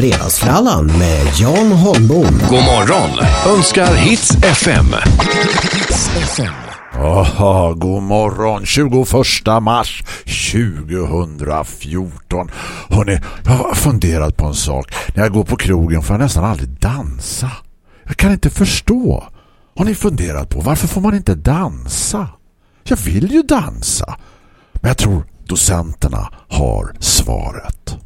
Fredagsfrallan med Jan Holmbom. God morgon önskar Hits FM. Aha, god morgon, 21 mars 2014. Hörrni, jag har funderat på en sak. När jag går på krogen får jag nästan aldrig dansa. Jag kan inte förstå. Har ni funderat på varför får man inte dansa? Jag vill ju dansa. Men jag tror docenterna har svaret.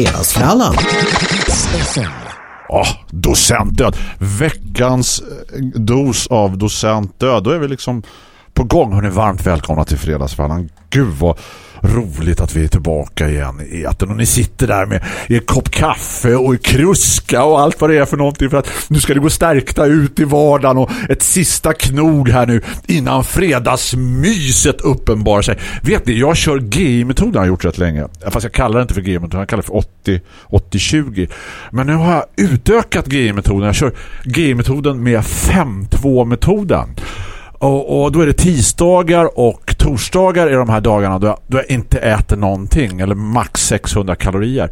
Fredagsfrallan. Ah, Åh, docentdöd. Veckans eh, dos av docentdöd. Då är vi liksom på gång. Hörrni, varmt välkomna till Fredagsfrallan. Gud vad roligt att vi är tillbaka igen i etern. Och ni sitter där med er kopp kaffe och kruska och allt vad det är för någonting för att nu ska det gå stärkta ut i vardagen och ett sista knog här nu innan fredagsmyset uppenbarar sig. Vet ni, jag kör GI-metoden har jag gjort rätt länge. Fast jag kallar det inte för GI-metoden, jag kallar det för 80-20. Men nu har jag utökat GI-metoden. Jag kör GI-metoden med 5-2-metoden. Och, och då är det tisdagar och torsdagar i de här dagarna då jag, då jag inte äter någonting eller max 600 kalorier.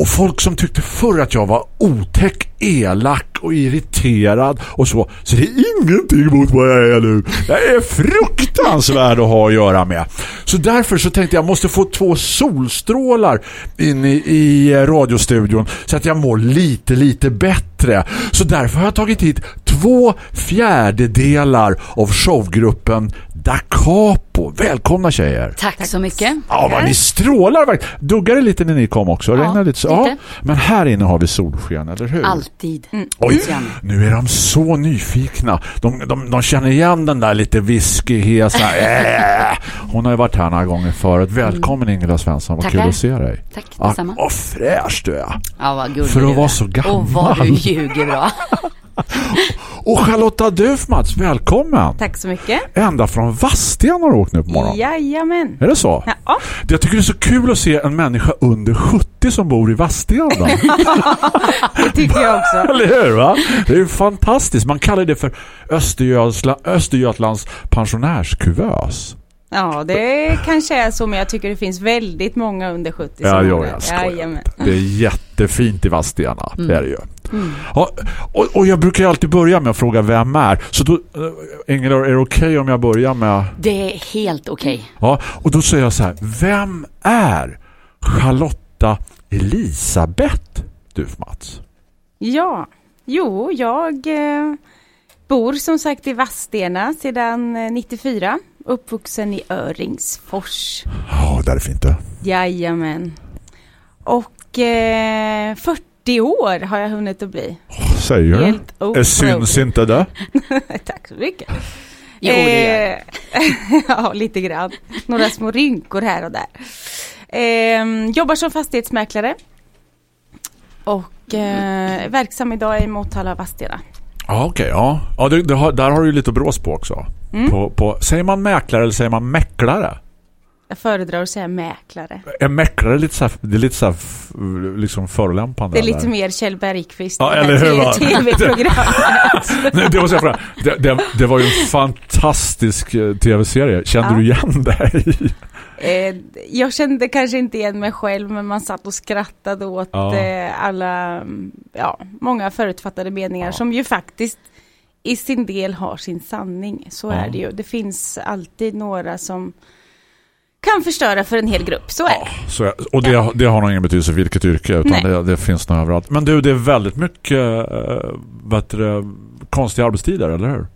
Och folk som tyckte förr att jag var otäck, elak och irriterad och så, så det är ingenting mot vad jag är nu. Jag är fruktansvärd att ha att göra med. Så därför så tänkte jag måste få två solstrålar in i, i radiostudion så att jag mår lite, lite bättre. Så därför har jag tagit hit två fjärdedelar av showgruppen Da Capo. Välkomna tjejer. Tack, så mycket. Ja, vad ni strålar verkligen. Duggade lite när ni kom också. Ja, Regnade lite. Ja, men här inne har vi solsken, eller hur? Alltid. Oj, Gärna. nu är de så nyfikna. De, de, de känner igen den där lite whiskyhesa. Äh. Hon har ju varit här några gånger förut. Välkommen Ingela Svensson, vad Tackar. kul att se dig. Tack, Ja, detsamma. vad fräsch du är. Ja, vad gullig För att du vara så gammal. Och vad du ljuger bra. Och Charlotta Dufmats, välkommen! Tack så mycket. Ända från Vadstena har du åkt nu på morgonen. Jajamän. Är det så? Ja, Jag tycker det är så kul att se en människa under 70 som bor i Vadstena. det tycker jag också. Eller hur va? Det är ju fantastiskt. Man kallar det för Östergötla, Östergötlands pensionärskuvös. Ja, det kanske är så, men jag tycker det finns väldigt många under 70 Ja, som bor där. jag skojar. Det är jättefint i Vadstena. Det är det ju. Mm. Ja, och, och jag brukar alltid börja med att fråga vem är. Så då, äh, Ingela, är det okej om jag börjar med... Det är helt okej. Ja, och då säger jag så här. Vem är Charlotta Elisabeth Dufmats? Ja, jo, jag eh, bor som sagt i Vadstena sedan eh, 94. Uppvuxen i Öringsfors. Ja, där är fint det. Jajamän. Och eh, 40 år har jag hunnit att bli. Säger du? Helt Det syns inte det? Tack så mycket. Jo. Eh, ja, lite grann. Några små rynkor här och där. Eh, jobbar som fastighetsmäklare. Och eh, verksam idag i Motala Vadstena. Ja, okej. ja. ja det, det har, där har du lite brås på också. Mm. På, på, säger man mäklare eller säger man mäklare? Jag föredrar att säga mäklare. Är mäklare lite så här, det är lite så här, liksom förolämpande? Det är lite eller? mer Kjell Bergqvist. Ja, eller hur? TV-programmet. Nej, det måste jag fråga. Det, det, det var ju en fantastisk eh, tv-serie. Kände Ja. du igen dig? Eh, jag kände kanske inte igen mig själv men man satt och skrattade åt Ja. eh, alla, mm, ja, många förutfattade meningar som ju faktiskt i sin del har sin sanning. Så Ja. är det ju. Det finns alltid några som kan förstöra för en hel grupp. Så är Ja, så, är- och det, det har nog ingen betydelse vilket yrke utan det, det finns nog överallt. Men du, det är väldigt mycket heter det, konstiga arbetstider, eller hur?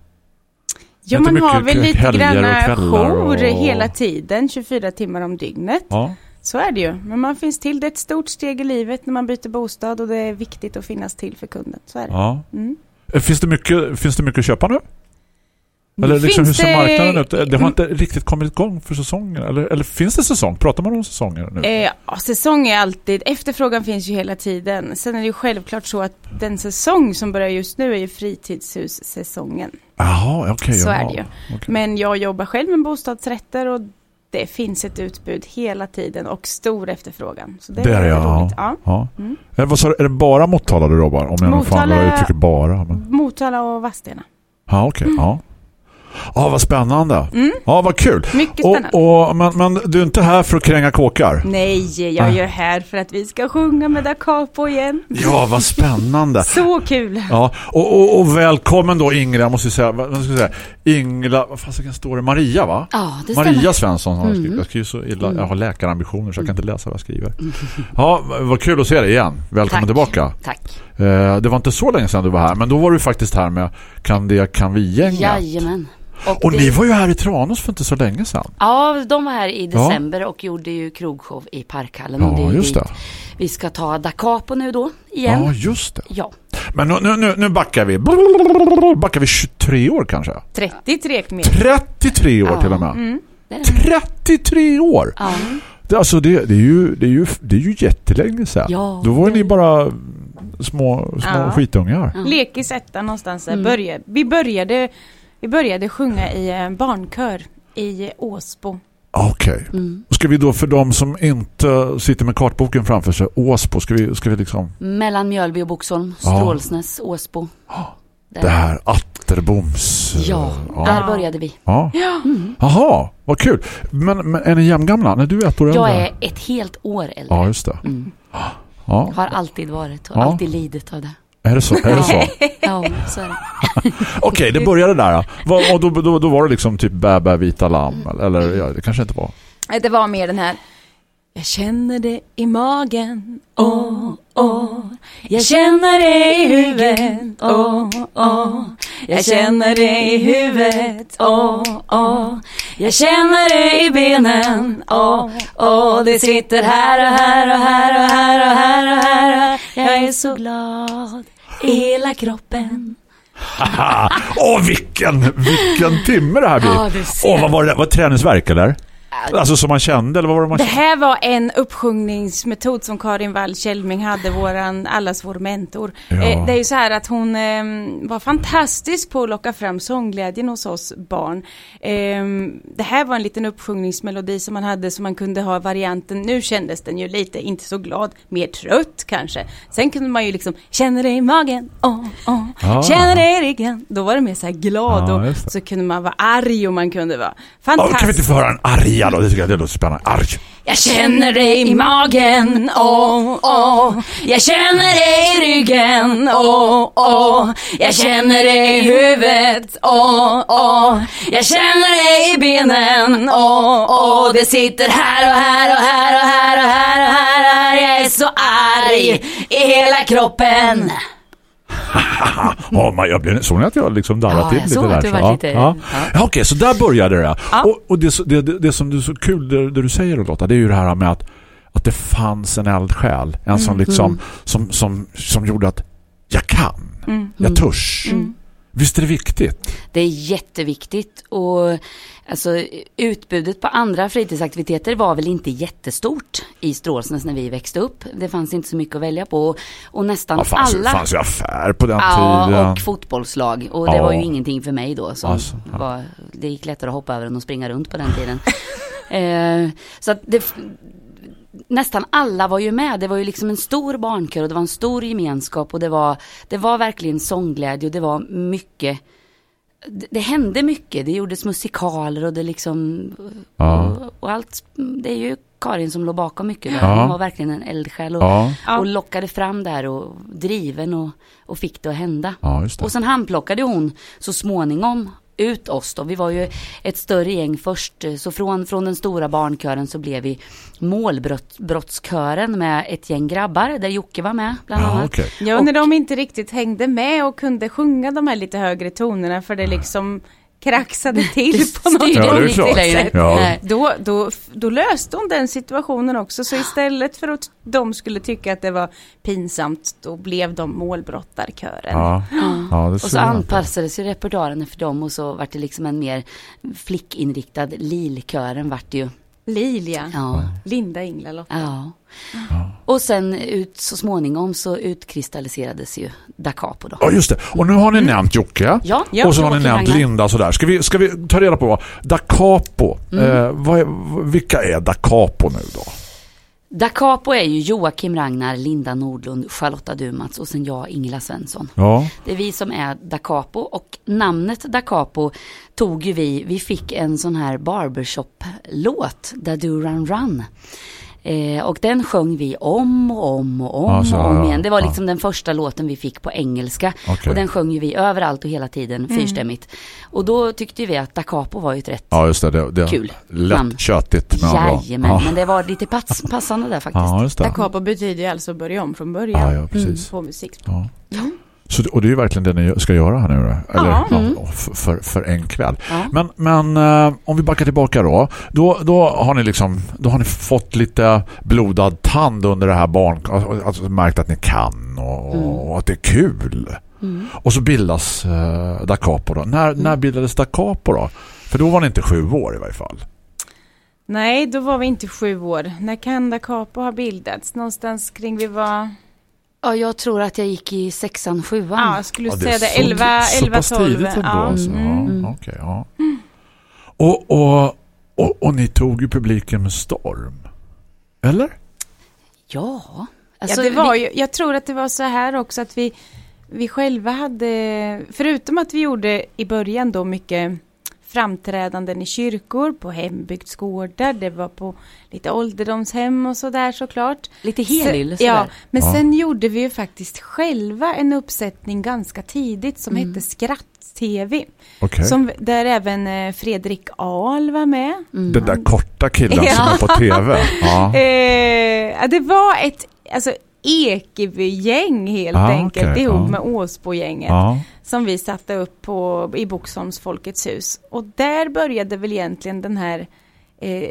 Ja, man har väl lite grann jour och- hela tiden, 24 timmar om dygnet. Ja. Så är det ju. Men man finns till. Det är ett stort steg i livet när man byter bostad och det är viktigt att finnas till för kunden. Så är det. ja. Mm. Eh, Finns det mycket, finns det mycket att köpa nu? Eller liksom, hur ser det- marknaden ut? Det har inte riktigt kommit igång för säsongen. Eller, eller finns det säsong? Pratar man om säsonger nu? Eh, ja, säsong är alltid, efterfrågan finns ju hela tiden. Sen är det ju självklart så att den säsong som börjar just nu är ju fritidshussäsongen. Jaha, okej. Så ja. är det ju. Okej. Men jag jobbar själv med bostadsrätter och det finns ett utbud hela tiden och stor efterfrågan. Så det, Det är det, ja. roligt. Ja. Ja. Mm. Vad sa du? Är det bara Motala du jobbar? Om jag Motala- använda uttrycket bara. Men... Motala och Vadstena. Ja, okej. Ja. Ja, vad spännande. Mm. Ja, vad kul. Mycket Och, spännande. och, men, men du är inte här för att kränga kåkar? Nej, jag är ju här för att vi ska sjunga med Da Capo igen. Ja, vad spännande. Så kul! Ja, och, och, och välkommen då Ingela, jag måste säga, vad ska jag säga? Ingela, vad fan står det? Maria va? Ja, det stämmer. Maria Svensson har Mm. skrivit. Jag skriver så illa, Mm. jag har läkarambitioner så jag kan inte läsa vad jag skriver. Ja, vad kul att se dig igen. Välkommen Tack. tillbaka. Tack. Eh, det var inte så länge sedan du var här, men då var du faktiskt här med Kan det, kan vi-gänget. Jajamän. Och det- ni var ju här i Tranås för inte så länge sedan. Ja, de var här i december och gjorde ju krogshow i Parkhallen. och Ja, är just det. Vi ska ta Da Capo nu då, igen. Ja, just det. Ja. Men nu, nu, nu, backar vi. Backar vi 23 år kanske? 33 mer. 33 år Ja. till och med. Mm. Det är det. 33 år! Ja. Det, alltså det, det, är ju, det, är ju, det är ju jättelänge sedan. Ja, Då var det- ni bara små, små Ja. skitungar. Ja. Lekis etta någonstans. där. Mm. Började, vi, började, vi började sjunga i en barnkör i Åsbo. Okej. Mm. Ska vi då för de som inte sitter med kartboken framför sig, Åsbo, ska vi, ska vi liksom Mellan Mjölby och Boxholm, Ja. Strålsnäs, Åsbo. Där. det här Atterboms... Ja, ja. där började vi. Ja. Mm. Jaha, vad kul. Men, men är ni jämngamla? Nej, du är ett år äldre. Jag är ett helt år äldre. Ja, just det. Mm. Ja. Har alltid varit och Ja. alltid lidit av det. Är det så? Är det så? Ja, så är det. Okej, det började där. Och då, då, då var det liksom typ bä, bä, vita lamm. Eller ja, det kanske inte var. Nej, Det var mer den här Jag känner det i magen, åh, åh Jag känner det i huvudet, åh, åh Jag känner det i huvudet, åh, åh Jag känner det i benen, åh, åh Det sitter här och här och här och här och här och här Jag är så glad hela kroppen Åh, vilken, vilken timme det här blir. Ja, du ser. Åh, vad var det? Var det träningsverk eller? Alltså som man kände, eller vad var det man Det kände? här var en uppsjungningsmetod som Karin Wall Kjellming hade, våran, allas vår mentor. Ja. Eh, det är ju så här att hon eh, var fantastisk på att locka fram sångglädjen hos oss barn. Eh, det här var en liten uppsjungningsmelodi som man hade så man kunde ha varianten, nu kändes den ju lite, inte så glad, mer trött kanske. Sen kunde man ju liksom, känner det i magen, åh, Ah. känner det i ryggen. Då var det mer så här glad Ja, och det. så kunde man vara arg och man kunde vara fantastisk. kan vi inte få höra en Ja då? Det tycker jag det låter spännande. Arg. Jag känner dig i magen, åh, åh. Jag känner dig i ryggen, åh, åh. Jag känner dig i huvudet, åh, åh. Jag känner dig i benen, åh, åh. Det sitter här och här och här och här och här och här. Och här. Jag är så arg i hela kroppen. Ja, man, jag blev, såg ni att jag liksom darrade Ja, till lite där? så? lite- Ja. ja. Okej, så där började det. Ja. Och, och det, det, det, som du är så kul, det, det du säger Lotta, det är ju det här med att, att det fanns en eldsjäl. En som liksom, som, som, som gjorde att jag kan, Mm. jag törs. Visst är det viktigt? Det är jätteviktigt och alltså, utbudet på andra fritidsaktiviteter var väl inte jättestort i Strålsnäs när vi växte upp. Det fanns inte så mycket att välja på och, nästan Ja, fanns, alla fanns ju affär på den Ja, tiden. och fotbollslag. Och det Ja. var ju ingenting för mig då. Som Alltså, ja. var, det gick lättare att hoppa över än att springa runt på den tiden. eh, så att det, nästan alla var ju med. Det var ju liksom en stor barnkör och det var en stor gemenskap och det var, det var verkligen sångglädje och det var mycket det, det hände mycket. Det gjordes musikaler och det liksom Ja. och, och allt. Det är ju Karin som låg bakom mycket. Där. Ja. Hon var verkligen en eldsjäl och, Ja, Ja. och lockade fram där och driven och, och fick det att hända. ja, just det. Och sen handplockade hon så småningom ut oss då. Vi var ju ett större gäng först. Så från, från den stora barnkören så blev vi målbrottskören med ett gäng grabbar där Jocke var med bland Ja, annat. okej. Ja, när de inte riktigt hängde med och kunde sjunga de här lite högre tonerna för det liksom kraxade till på något Ja, det längre. Ja. Då, då, då löste hon den situationen också, så istället för att de skulle tycka att det var pinsamt, då blev de målbrottarkören. Ja, ja det Och så anpassades ju repertoaren efter dem och så vart det liksom en mer flickinriktad lilkören vart det ju. Lilia, Ja. Linda Ingla Lotta. Ja. Och sen ut, så småningom så utkristalliserades ju Da Capo då. Ja, just det. Och nu har ni nämnt Jocke. Ja, Ja, och så har ni nämnt Ragnar. Linda sådär. Ska vi, ska vi ta reda på vad? Da Capo. Mm. Eh, vad är, vilka är Da Capo nu då? Da Capo är ju Joakim Ragnar, Linda Nordlund, Charlotta Dumats och sen jag, Ingela Svensson. Ja, Det är vi som är Da Capo och namnet Da Capo tog ju vi, vi fick en sån här barbershop-låt, Da Do Run Run. Eh, och den sjöng vi om och om och om Alltså, och om igen. Det var ja. liksom den första låten vi fick på engelska. Okej. Och den sjöng ju vi överallt och hela tiden, fyrstämmigt. Och då tyckte vi att Da Capo var ju ett rätt ja just det. det, det Kul. Lätt Namn. Jajamän, Ja. men det var lite pass, passande där faktiskt. ja, just Da capo betyder ju alltså börja om från början Ja, ja, precis. på musik. Ja. Så, och det är ju verkligen det ni ska göra här nu? Eller, Ja. Mm. för, för, en kväll. Ja. Men, men eh, om vi backar tillbaka då, då. Då har ni liksom då har ni fått lite blodad tand under det här barn alltså, alltså märkt att ni kan och, Mm. och att det är kul. Och så bildas eh, Da Capo då. När, Mm. när bildades Da Capo då? För då var ni inte sju år i varje fall. Nej, då var vi inte sju år. När kan Da capo ha bildats? Någonstans kring vi var, Ja, jag tror att jag gick i sexan, sjuan. ja, jag skulle Ja, säga det, så- 11, så 11 pass 12. tidigt ändå, Ja. alltså. Mm. Ja. Och, och, och, och ni tog ju publiken med storm. Eller? Ja. Alltså, ja, det var vi, ju, jag tror att det var så här också att vi, vi själva hade, förutom att vi gjorde i början då mycket framträdanden i kyrkor, på hembygdsgårdar, det var på lite ålderdomshem och sådär såklart. lite helylle sådär. Ja, men Ja. sen gjorde vi ju faktiskt själva en uppsättning ganska tidigt som Mm. hette Skratt-TV. Okej. Som, där även eh, Fredrik Ahl var med. Mm. Den där korta killen som Ja. är på tv. Ja. Eh, ja, det var ett alltså, Ekeby-gäng helt Ah, enkelt okej, ihop ja. med Åsbogänget. Ja. Som vi satte upp på, i Boxholms Folkets hus. Och där började väl egentligen den här eh,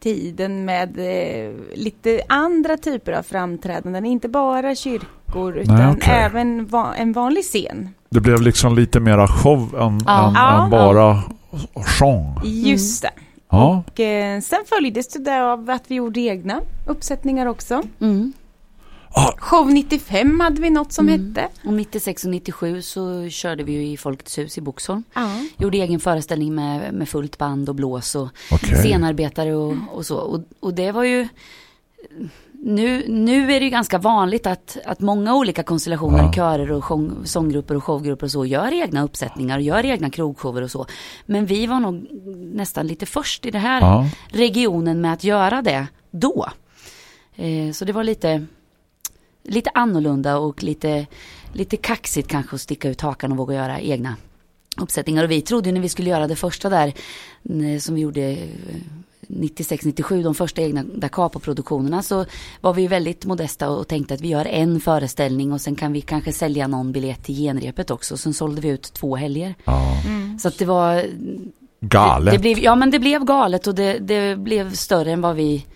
tiden med eh, lite andra typer av framträdanden. Inte bara kyrkor utan okej. även va- en vanlig scen. Det blev liksom lite mera show än, Ja. än, Ja. än bara sång. Just det. Ja. Och eh, sen följdes det där av att vi gjorde egna uppsättningar också. Mm. Show 95 hade vi något som hette. Och 96 och 97 så körde vi ju i Folkets hus i Boxholm. Ja. Gjorde egen föreställning med, med fullt band och blås och Okej. scenarbetare och, och så. Och, och det var ju... Nu, nu är det ju ganska vanligt att, att många olika konstellationer, Ja. körer och sång, sånggrupper och showgrupper och så gör egna uppsättningar och gör egna krogshower och så. Men vi var nog nästan lite först i den här Ja. regionen med att göra det då. Eh, så det var lite, lite annorlunda och lite, lite kaxigt kanske att sticka ut hakan och våga göra egna uppsättningar. Och vi trodde ju när vi skulle göra det första där, eh, som vi gjorde eh, 96-97, de första egna Da Capo-produktionerna, så var vi väldigt modesta och tänkte att vi gör en föreställning och sen kan vi kanske sälja någon biljett till genrepet också. Sen sålde vi ut två helger. Ja. Så att det var Galet. det blev, ja men det blev galet och det, det blev större än vad vi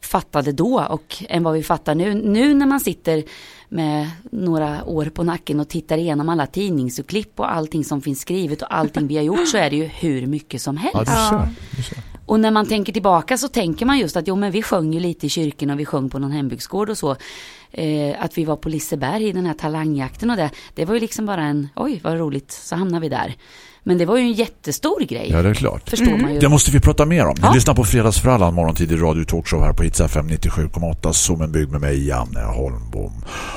fattade då och än vad vi fattar nu. Nu när man sitter med några år på nacken och tittar igenom alla tidningsurklipp och allting som finns skrivet och allting vi har gjort så är det ju hur mycket som helst. Ja, du ser. Du ser. Och när man tänker tillbaka så tänker man just att jo men vi sjöng ju lite i kyrkan och vi sjöng på någon hembygdsgård och så. Eh, att vi var på Liseberg i den här talangjakten och det. Det var ju liksom bara en, oj vad roligt, så hamnar vi där. Men det var ju en jättestor grej. Ja, det är klart. Förstår man ju. Det måste vi prata mer om. Ni Ja. lyssnar på Fredagsfrallan, morgontid i radio talkshow här på Hits FM 97,8. Zoomenbygg med mig, Janne Holmbom.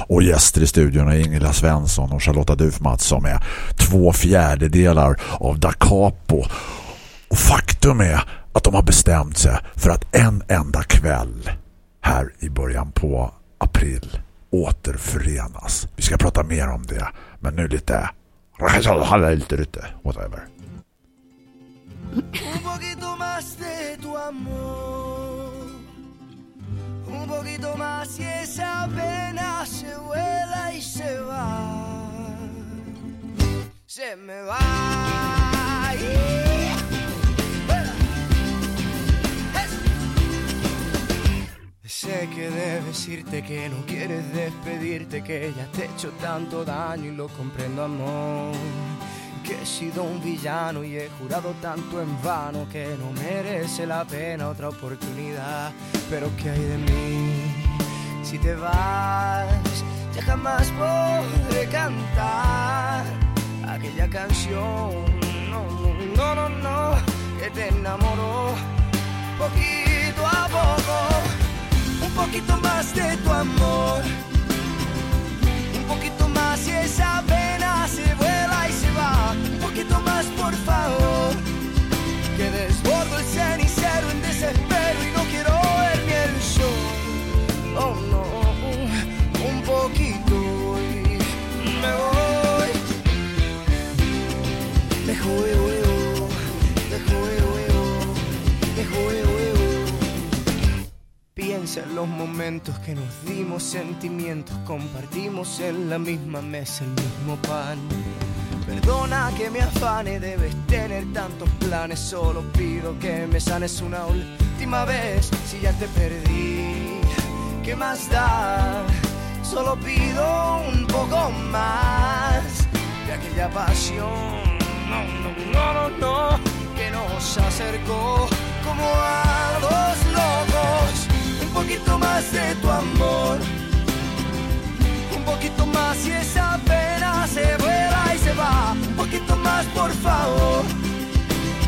Och gäster i studion är Ingela Svensson och Charlotta Dufmats som är två fjärdedelar av Da Capo. Och faktum är att de har bestämt sig för att en enda kväll här i början på april återförenas. Vi ska prata mer om det, men nu lite whatever. Un poquito más de tu amor. Un poquito más y esa pena se vuela y se va. Se me va. Sé que debes irte, que no quieres despedirte, que ya te he hecho tanto daño y lo comprendo, amor. Que he sido un villano y he jurado tanto en vano que no merece la pena otra oportunidad. Pero ¿qué hay de mí? Si te vas, ya jamás podré cantar aquella canción. No, no, no, no, no, que te enamoró poquito a poco. Un poquito más de tu amor. Un poquito más y esa pena se vuela y se va. Un poquito más, por favor. Que desbordo el cenicero en desespero y no quiero ver ni el sol. Oh no, un poquito y me voy. Dejo, veo, En los momentos que nos dimos, sentimientos, compartimos en la misma mesa el mismo pan. Perdona que me afane, debes tener tantos planes, solo pido que me sanes una última vez si ya te perdí. ¿Qué más da? Solo pido un poco más de aquella pasión. No, no, no, no, no, que nos acercó como a dos locos. Un poquito más de tu amor, un poquito más y esa pena se vuela y se va. Un poquito más, por favor,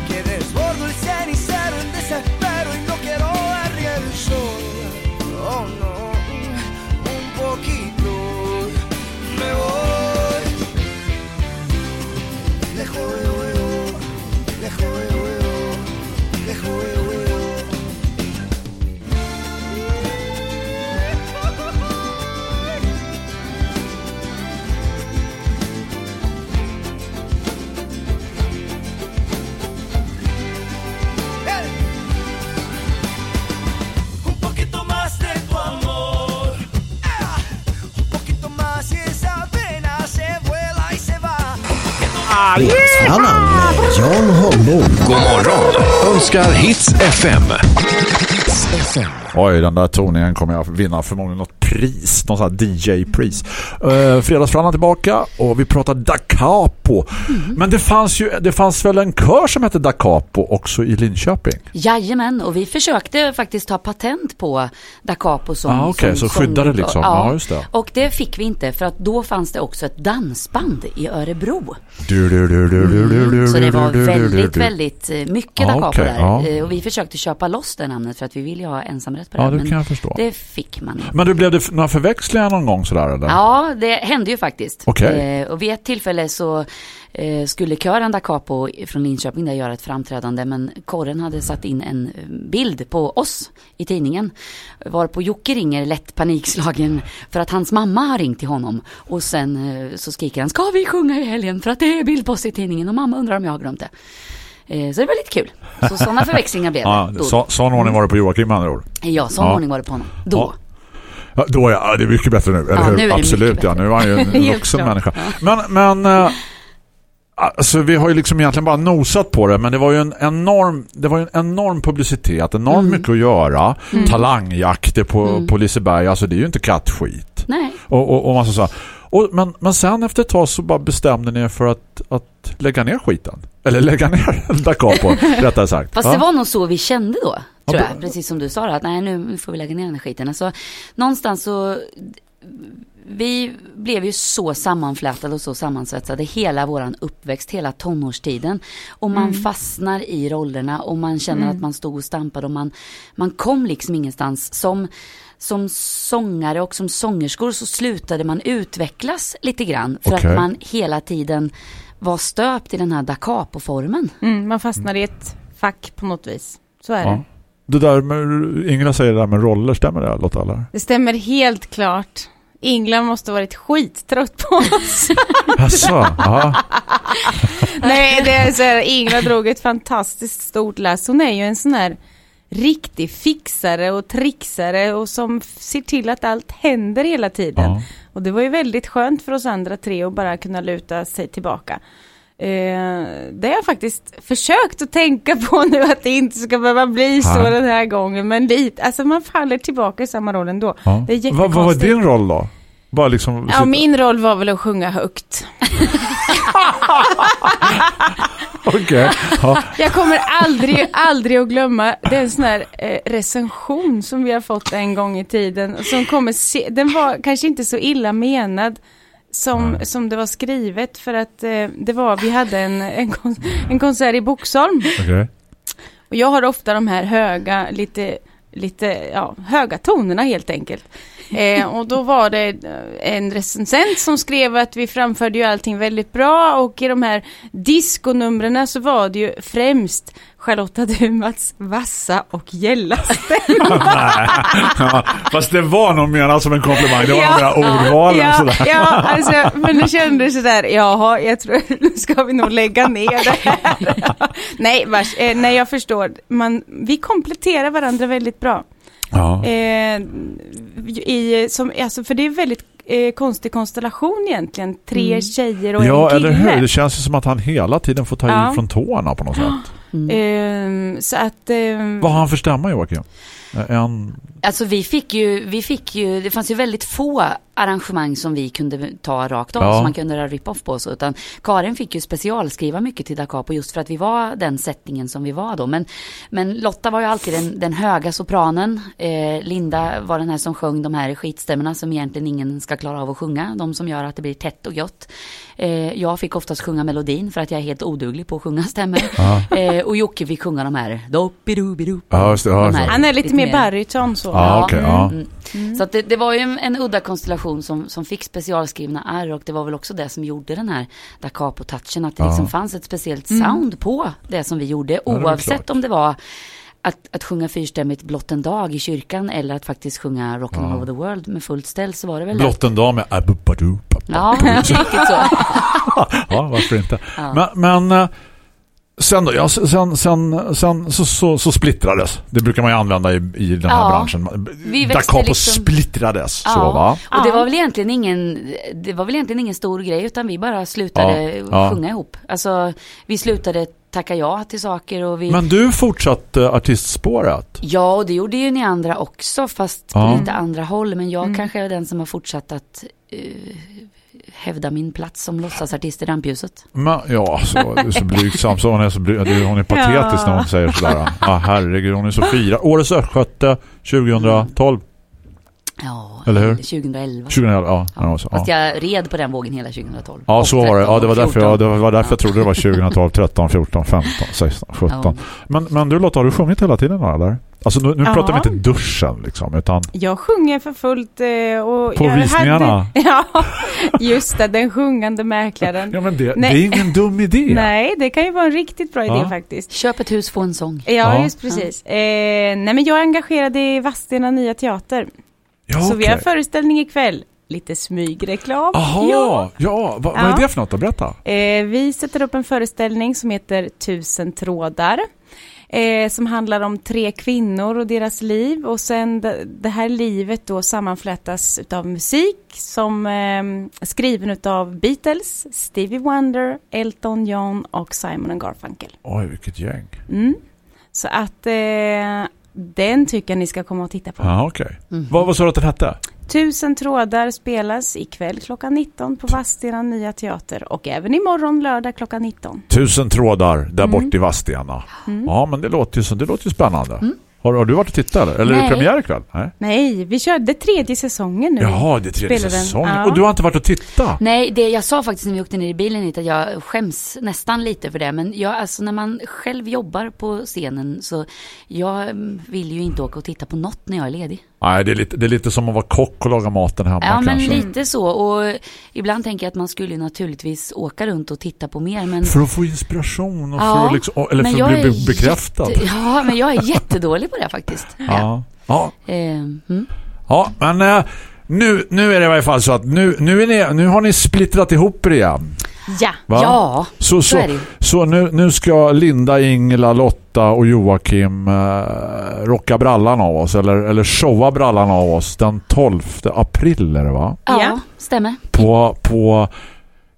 que desbordo el cenicero en desespero Fredagsfrallan med Jan Holmbom. God morgon önskar Hits FM. Hits FM. Oj, den där toningen kommer jag vinna förmodligen något pris någon sån här DJ-pris. Uh, fredagsfrallan tillbaka och vi pratar Da Capo. Mm. Men det fanns ju det fanns väl en kör som hette Da Capo också i Linköping. Jajamän, och vi försökte faktiskt ta patent på Da Capo som Ah, okej, som så skyddade sång- liksom. Ja, just det. Och det fick vi inte för att då fanns det också ett dansband i Örebro. Du, du, du, du, du, du, du, Så det var väldigt, väldigt eh, mycket Ja, Da Capo okej, där. ja. Eh, Och vi försökte köpa loss det namnet för att vi ville ha ensamrätt på det. Ja, det kan jag förstå. det fick man inte. Men du blev det några förväxlingar någon gång sådär eller? Ja, det hände ju faktiskt. Okej. Eh, och vid ett tillfälle så eh, skulle kören Da Capo från Linköping där göra ett framträdande men korren hade satt in en eh, bild på oss i tidningen. Varpå Jocke ringer lätt panikslagen för att hans mamma har ringt till honom. Och sen eh, så skriker han, ska vi sjunga i helgen för att det är bild på oss i tidningen och mamma undrar om jag har glömt det. Eh, så det var lite kul. Så sådana förväxlingar blev det. Ja, så, sån ordning var det på Joakim med andra ord. Ja, sån Ja. ordning var det på honom. Då. Ja. Ja, då är ja, det är mycket bättre nu, eller Ja, hur? nu Absolut, ja. Nu är han ju en vuxen människa. Men, men äh, alltså, vi har ju liksom egentligen bara nosat på det, men det var ju en enorm, det var en enorm publicitet, enormt Mm. mycket att göra. Talangjakter på, på Liseberg, alltså det är ju inte kattskit. Nej. Och, och, och massa så. Och, men, men sen efter ett tag så bara bestämde ni er för att, att lägga ner skiten. Eller lägga ner Da Capo, rättare sagt. Fast Ja. det var nog så vi kände då, tror Ja, jag. Precis som du sa, att nej nu får vi lägga ner den här skiten. Alltså, någonstans så, vi blev ju så sammanflätade och så sammansvetsade hela våran uppväxt, hela tonårstiden. Och man fastnar i rollerna och man känner att man stod och stampade och man, man kom liksom ingenstans. Som, som sångare och som sångerskor så slutade man utvecklas lite grann. För Okej. att man hela tiden var stöpt i den här da capo-formen. Mm, man fastnar i ett fack på något vis. Så är Ja. det. Det där med, Ingela säger det där med roller, stämmer det Lotta eller? Det stämmer helt klart. Ingla måste ha varit skittrött på oss. Jaså? Ja. Nej, det är så här, Ingla drog ett fantastiskt stort lass. Hon är ju en sån här riktig fixare och trixare och som ser till att allt händer hela tiden. Ja. Och det var ju väldigt skönt för oss andra tre att bara kunna luta sig tillbaka. Eh, det har jag faktiskt försökt att tänka på nu att det inte ska behöva bli så Ja. den här gången. Men lite, alltså man faller tillbaka i samma roll ändå. Ja. Det är vad, var din roll då? Bara liksom... Ja, min roll var väl att sjunga högt. Okej. Ja. Jag kommer aldrig, aldrig att glömma, det är en sån här eh, recension som vi har fått en gång i tiden. Som kommer se, den var kanske inte så illa menad som, som det var skrivet för att eh, det var, vi hade en, en, kon, en konsert i Boxholm. Okej. Och jag har ofta de här höga, lite, lite, ja, höga tonerna helt enkelt. Eh, och då var det eh, en recensent som skrev att vi framförde ju allting väldigt bra och i de här diskonumren så var det ju främst Charlotta Dumats vassa och gälla Ja, fast det var nog menat som en komplimang. Det var nog mera ordval ja, sådär. ja, alltså, men det kändes sådär, jaha, jag tror, nu ska vi nog lägga ner det här. nej, vars, eh, nej, jag förstår. Man, vi kompletterar varandra väldigt bra. Ja. Eh, i, som, alltså, för det är en väldigt eh, konstig konstellation egentligen. Tre tjejer och ja, en eller kille. hur? Det känns ju som att han hela tiden får ta Ja. i från tårna på något sätt. Eh, så att... Eh, Vad har han för stämma, Joakim? En... Alltså vi fick ju, vi fick ju, det fanns ju väldigt få arrangemang som vi kunde ta rakt av, Ja. som man kunde göra rip-off på. Så, utan Karin fick ju specialskriva mycket till Da Capo just för att vi var den sättningen som vi var då. Men, men Lotta var ju alltid den, den höga sopranen. Eh, Linda var den här som sjöng de här skitstämmorna som egentligen ingen ska klara av att sjunga. De som gör att det blir tätt och gött. Eh, jag fick oftast sjunga melodin för att jag är helt oduglig på att sjunga stämmor. Eh, och Jocke fick sjunga de här doppidobido. Ja, ja, han är lite mer baryton så. Ja, okej, ja. Mm. Så att det, det var ju en, en udda konstellation som, som fick specialskrivna R och det var väl också det som gjorde den här Da Capo-touchen. Att det Ja. liksom fanns ett speciellt sound på det som vi gjorde. det. Oavsett om det var att, att sjunga fyrstämmigt blott en dag i kyrkan eller att faktiskt sjunga Rockin' all over the world med fullt ställ så var det väl det. Blott en dag med. Ja, riktigt så. Ja, varför inte? Ja. Men, men eh, Sen, då, ja, sen, sen, sen så, så, så splittrades. Det brukar man ju använda i, i den här Ja, branschen. vi Da växte Capo liksom- splittrades. Så, Ja. va? Och det var väl egentligen ingen, det var väl egentligen ingen stor grej utan vi bara slutade Ja, ja. sjunga ihop. Alltså vi slutade tacka ja till saker och vi... Men du fortsatte artistspåret. Ja, och det gjorde ju ni andra också fast på lite andra håll. Men jag Mm. kanske är den som har fortsatt att eh, hävda min plats som låtsasartist i rampljuset. Men, ja, så, är så blygsam. Så hon, är så bly, du- hon är patetisk Ja. när hon säger sådär. Ja, herregud, hon är så fira. Årets östgöte 2012. Ja, Eller hur? 2011. 2011, ja. Ja. Ja. Fast Ja. jag red på den vågen hela 2012. Ja, Och så var det. 13 Ja, det var därför 14. jag, det var därför jag Ja. trodde det var 2012, 13, 14, 15, 16, 17. Ja. Men, men du Lotta, har du sjungit hela tiden eller? Alltså nu, nu Ja. pratar vi inte duschen liksom, utan Jag sjunger för fullt eh, och På visningarna? Hade, ja, just det, den sjungande mäklaren. ja, men det, det är ingen dum idé. Nej, det kan ju vara en riktigt bra idé Ja. faktiskt. Köp ett hus, få en sång. Ja, Ja. just precis. Eh, nej, men jag är engagerad i Vadstena Nya Teater. Ja, så vi har föreställning ikväll. Lite smygreklam. Jaha, ja, Ja. Va, vad Ja. är det för något? Berätta. Eh, vi sätter upp en föreställning som heter Tusen trådar. Eh, som handlar om tre kvinnor och deras liv och sen det, det här livet då sammanflätas utav musik som eh, skriven utav Beatles, Stevie Wonder, Elton John och Simon Garfunkel. Oj, vilket gäng. Mm. Så att eh, den tycker jag ni ska komma och titta på. Ja, okej. Mhm. Vad, vad sa du att den hette? Tusen trådar spelas ikväll klockan 19 på Vadstena Nya Teater och även imorgon lördag klockan 19. Tusen trådar där Mm. bort i Vadstena. Mm. Ja, men det låter ju, det låter ju spännande. Mm. Har, har du varit och tittat eller? Eller är det Nej. premiär ikväll? Nej. Nej, vi körde tredje säsongen nu. Jaha, det är tredje Spelar den. säsongen. Ja. Och du har inte varit och tittat? Nej, det, jag sa faktiskt när vi åkte ner i bilen hit att jag skäms nästan lite för det. Men jag, alltså när man själv jobbar på scenen så jag vill ju inte åka och titta på något när jag är ledig. Nej, det är lite, det är lite som att vara kock och laga maten hemma Ja, men kanske. lite så. Och ibland tänker jag att man skulle naturligtvis åka runt och titta på mer. Men, För att få inspiration och Ja, för att, liksom, eller för att bli be- bekräftad. jätte- Ja, men jag är jättedålig på det faktiskt. Ja. Ja. Eh, mm. ja, men eh, nu, nu är det i varje fall så att nu, nu, är ni, nu har ni splittrat ihop er igen. Ja. Va? Ja, Så, så så, så nu, nu ska Linda, Ingela, Lotta och Joakim eh, rocka brallan av oss eller, eller showa brallan av oss den 12 april är det va? Ja, Ja. stämmer. På, på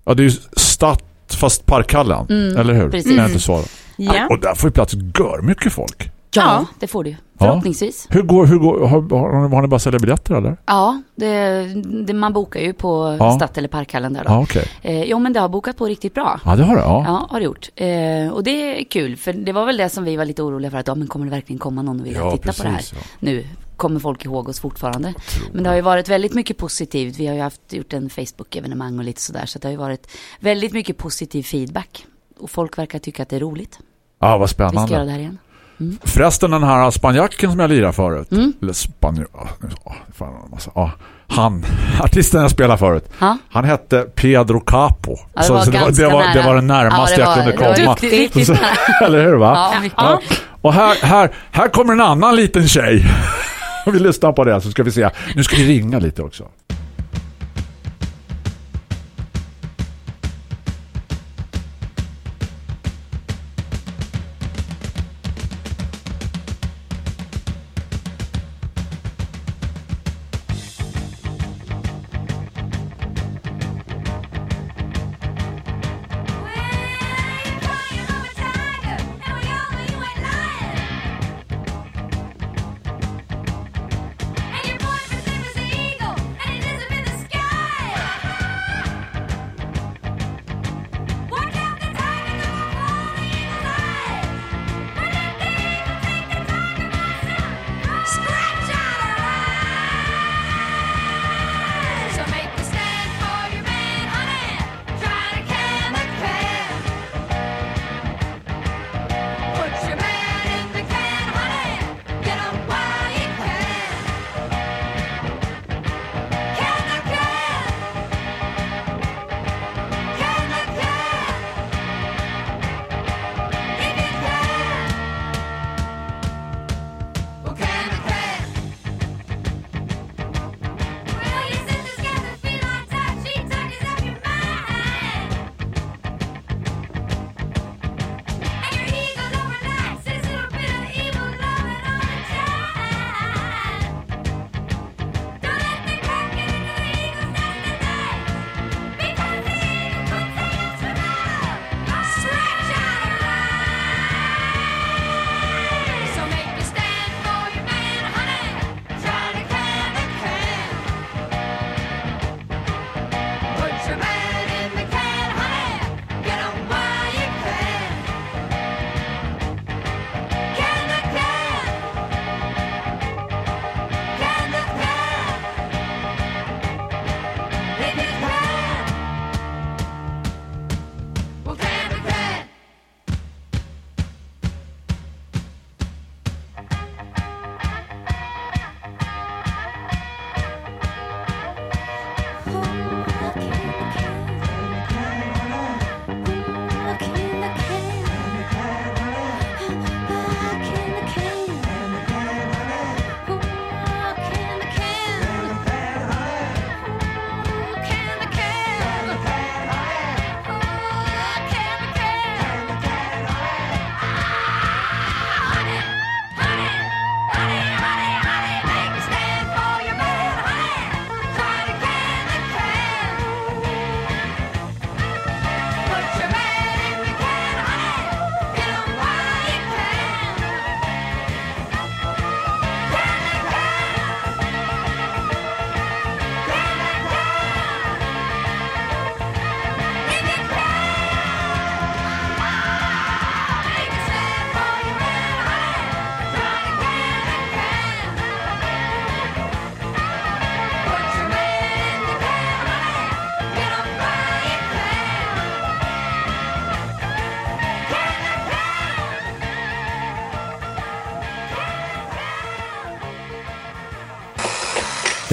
ja det är ju Stadt fast Parkhallen, Mm, eller hur? precis. Det är inte så. Ja. Och där får ju plats gör mycket folk. Ja, Ja. det får du ju. Ja. Förhoppningsvis. Hur går, hur går har, har, har ni bara sälja biljetter eller? Ja, det, det, man bokar ju på Ja. Stadt eller Parkhallen där då. Ja, okej. Eh, jo, men det har bokat på riktigt bra. Ja, det har det. Ja. Ja, har det gjort. Eh, och det är kul, för det var väl det som vi var lite oroliga för. Att, ja, men kommer det verkligen komma någon och vilja titta på det här? Nu kommer folk ihåg oss fortfarande. Men det har ju varit väldigt mycket positivt. Vi har ju haft, gjort en Facebook-evenemang och lite sådär. Så det har ju varit väldigt mycket positiv feedback. Och folk verkar tycka att det är roligt. Ja, vad Vi ska göra spännande. det här igen. Förresten den här spanjacken som jag lirade förut. Mm. Eller spanjor. Fan, en massa. Ja, han, artisten jag spelade förut. Ja, Han hette Pedro Capo. Ja, det var så det, var, det, var, det var det närmaste Ja, det var- jag kunde komma. Så-. Eller hur va? ja. Ja. Och här, här, här kommer en annan liten tjej. Vi lyssnar på det så ska vi se. Nu ska vi ringa lite också.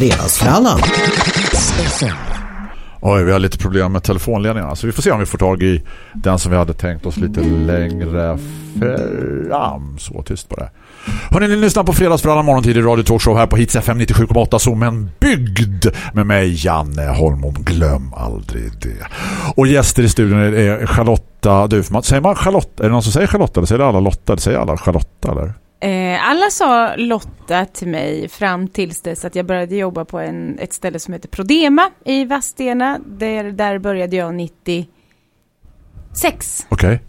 Fredagsfrallan. Oj, vi har lite problem med telefonledningarna så vi får se om vi får tag i den som vi hade tänkt oss lite längre fram. Så tyst på det. Hörrni, ni lyssnar på Fredagsfrallan morgontid i Radio Talkshow här på Hits FM 97,8 som en bygd med mig Janne Holmom. Glöm aldrig det. Och gäster i studion är Charlotta Dufman. Säger man Charlotta? Är det någon som säger Charlotta eller säger alla Lotta? Eller säger alla Charlotta eller? Eh, alla sa Lotta till mig fram tills dess att jag började jobba på en, ett ställe som heter Prodema i Vadstena. Där, där började jag 96. Okej.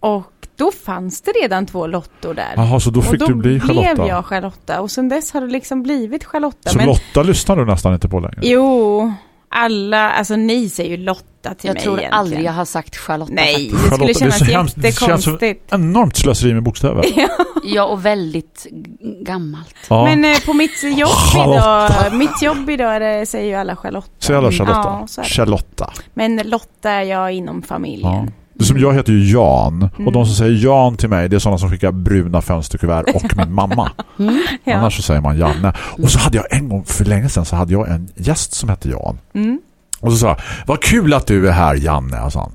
Och då fanns det redan två Lottor där. Jaha, så då och fick då du bli Charlotta. blev jag Charlotta. Och sen dess har det liksom blivit Charlotta. Så men, Lotta lyssnar du nästan inte på längre? Jo, alla, alltså ni säger ju Lotta till Jag mig tror egentligen. aldrig jag har sagt Charlotta Nej, det skulle Charlotta, kännas det så hemskt- det känns jättekonstigt. Enormt slöseri med bokstäver. Ja, och väldigt gammalt. Ja. Men eh, på mitt jobb Charlotta. idag, mitt jobb idag är det, säger ju alla Charlotta. Säger alla Charlotta? Ja, så. Charlotta. Men Lotta är jag inom Ja. familjen. Det som jag heter ju Jan. Och Mm. de som säger Jan till mig, det är sådana som skickar bruna fönsterkuvert och min mamma. Ja. Annars så säger man Janne. Och så hade jag en gång för länge sedan så hade jag en gäst som hette Jan. Mm. Och så sa vad kul att du är här Janne. Och sa han,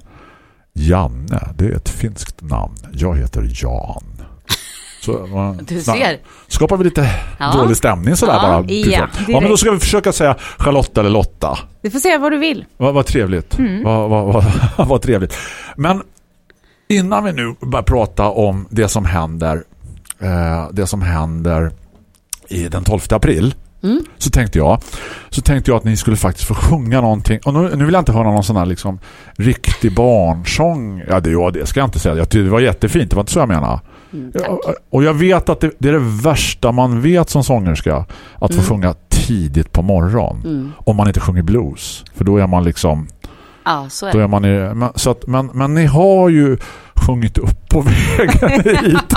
Janne, det är ett finskt namn. Jag heter Jan. Så man, Du ser. Skapar vi lite Ja. dålig stämning sådär Ja. bara. Ja, ja, men då ska vi försöka säga Charlotta eller Lotta. Du får säga vad du vill. Vad, vad trevligt. Mm. Vad, vad, vad, vad trevligt. Men innan vi nu börjar prata om det som händer eh, det som händer i den 12 april Mm. så tänkte jag så tänkte jag att ni skulle faktiskt få sjunga någonting. Och nu, nu vill jag inte höra någon sån här liksom riktig barnsång. Ja, det, ja, det ska jag inte säga. Jag tyckte det var jättefint. Det var inte så jag menar. Mm. Och jag vet att det, det är det värsta man vet som sångerska. Att få Mm. sjunga tidigt på morgon. Mm. Om man inte sjunger blues. För då är man liksom Ja, så är då är man i, men, så att, men, men ni har ju sjungit upp på vägen hit.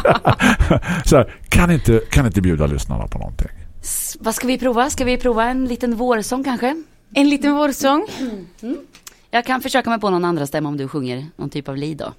så här, kan, inte, kan inte bjuda lyssnarna på någonting? S- Vad ska vi prova? Ska vi prova en liten vårsång kanske? En liten vårsång. Jag kan försöka mig på någon andra stämma om du sjunger någon typ av lead då.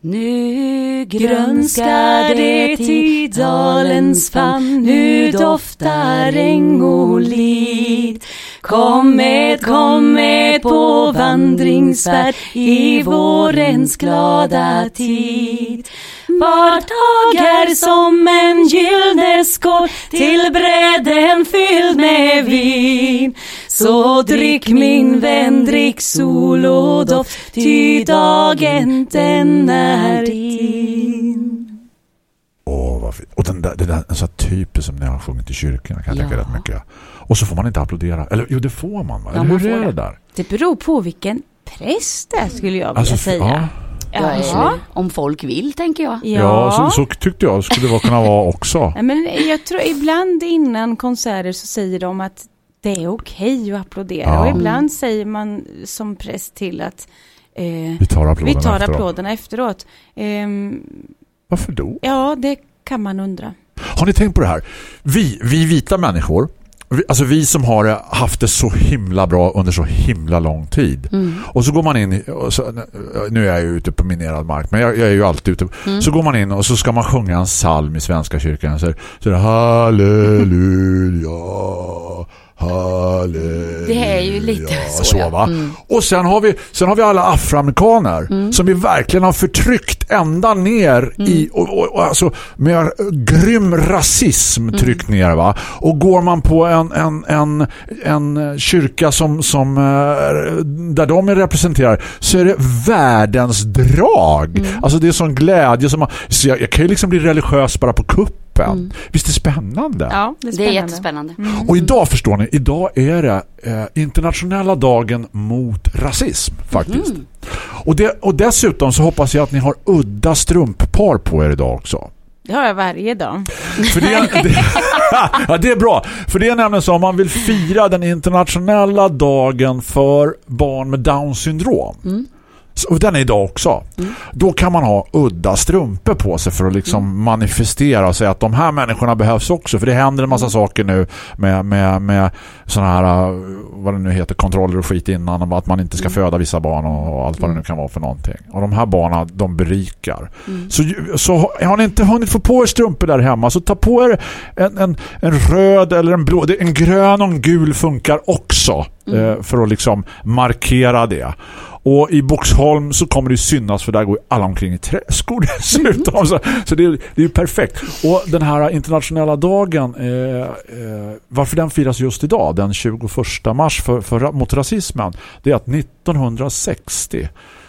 Nu Grönskar det i dalens famn, nu doftar äng och lid. Kom med, kom med på vandringsfärd i vårens glada tid. Var dag är som en gyllene skål till bräden fylld med vin. Så drick min vän, drick sol och doft, ty dagen den är din. Åh, vad fint. Och den där, det där en sån typ som ni har sjungit i kyrkan kan jag tänka Ja. rätt mycket. Och så får man inte applådera. Eller jo, det får man va? Ja, Eller man hur är det det. där? Det beror på vilken präst det skulle jag vilja Alltså, säga. ja. Ja, Ja. eller om folk vill tänker jag. Ja, så, så tyckte jag skulle det kunna vara också. Men jag tror ibland innan konserter så säger de att det är okej att applådera. Ja. Och ibland säger man som präst till att eh, Vi tar applåderna vi tar efteråt. applåderna efteråt. Ehm, Varför då? ja, det kan man undra. Har ni tänkt på det här? Vi, vi vita människor, alltså vi som har haft det så himla bra under så himla lång tid. Mm. Och så går man in, så, nu är jag ju ute på minerad mark, men jag, jag är ju alltid ute. Mm. Så går man in och så ska man sjunga en psalm i Svenska kyrkan. Så, så det halleluja, halleluja. Det är ju lite så, så ja. Mm. Och sen har vi, sen har vi alla afroamerikaner som vi verkligen har förtryckt ända ner i, och, och, och alltså med grym rasism tryckt ner va. Och går man på en, en, en, en kyrka som, som eh, där de är representerade så är det världens drag. Alltså det är sån glädje som man, så jag, jag kan ju liksom bli religiös bara på kuppen. Visst är det spännande? Ja, det är Det är spännande. jättespännande. Och idag förstår ni, idag är det eh, internationella dagen mot rasism faktiskt. Och, det, och dessutom så hoppas jag att ni har udda strumppar på er idag också. Det har jag varje dag. För det, det, ja, det är bra. För det är nämligen så om man vill fira den internationella dagen för barn med Down syndrom. Så- Och den är idag också. Då kan man ha udda strumpor på sig för att liksom manifestera och säga att de här människorna behövs också. För det händer en massa saker nu med, med, med sådana här, uh, vad det nu heter, kontroller och skit innan. om Att man inte ska föda vissa barn och, och allt vad det nu kan vara för någonting. Och de här barnen, de berikar. Så, ju- så har ni inte hunnit få på er strumpor där hemma så ta på er en, en, en röd eller en blå. En grön och en gul funkar också eh, för att liksom markera det. Och i Boxholm så kommer det synas för där går ju alla omkring i träskor dessutom. Så, så det, är- det är ju perfekt. Och den här internationella dagen, eh, eh, varför den firas just idag, den 21 mars för, för, mot rasismen, det är att 1960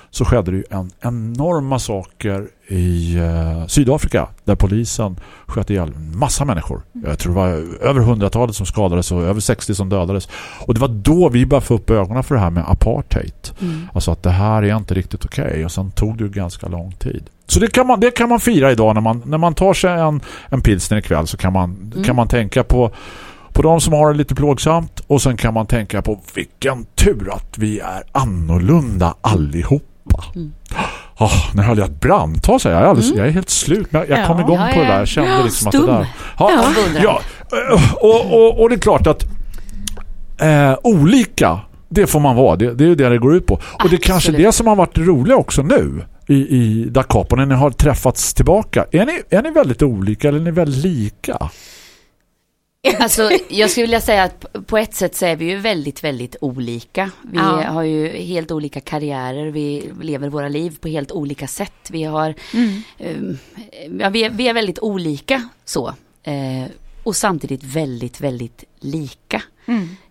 så skedde det ju en enorm massaker i eh, Sydafrika där polisen sköt ihjäl en massa människor. Jag tror det var över hundratalet som skadades och över 60 som dödades. Och det var då vi började få upp ögonen för det här med apartheid. Alltså att det här är inte riktigt okej och sen tog det ju ganska lång tid. Så det kan man, det kan man fira idag när man, när man tar sig en, en pilsner ikväll så kan man, kan man tänka på på de som har det lite plågsamt och sen kan man tänka på vilken tur att vi är annorlunda allihopa. Oh, nu höll jag ett brandtal så jag är, alldeles, jag är helt slut men jag Ja. kom igång Ja, på det där jag kände liksom stum. att det där ja, Ja, beundran. och, och, och det är klart att eh, olika det får man vara, det, det är ju det det går ut på och det är kanske Absolut. det som har varit roligt också nu i, i Da Capo när ni har träffats tillbaka är ni, är ni väldigt olika eller är ni väldigt lika? Alltså, jag skulle vilja säga att på ett sätt så är vi ju väldigt, väldigt olika. Vi Ja. har ju helt olika karriärer, vi lever våra liv på helt olika sätt. Vi har, ehm, ja, vi är, vi är väldigt olika så. Eh, och samtidigt väldigt, väldigt lika.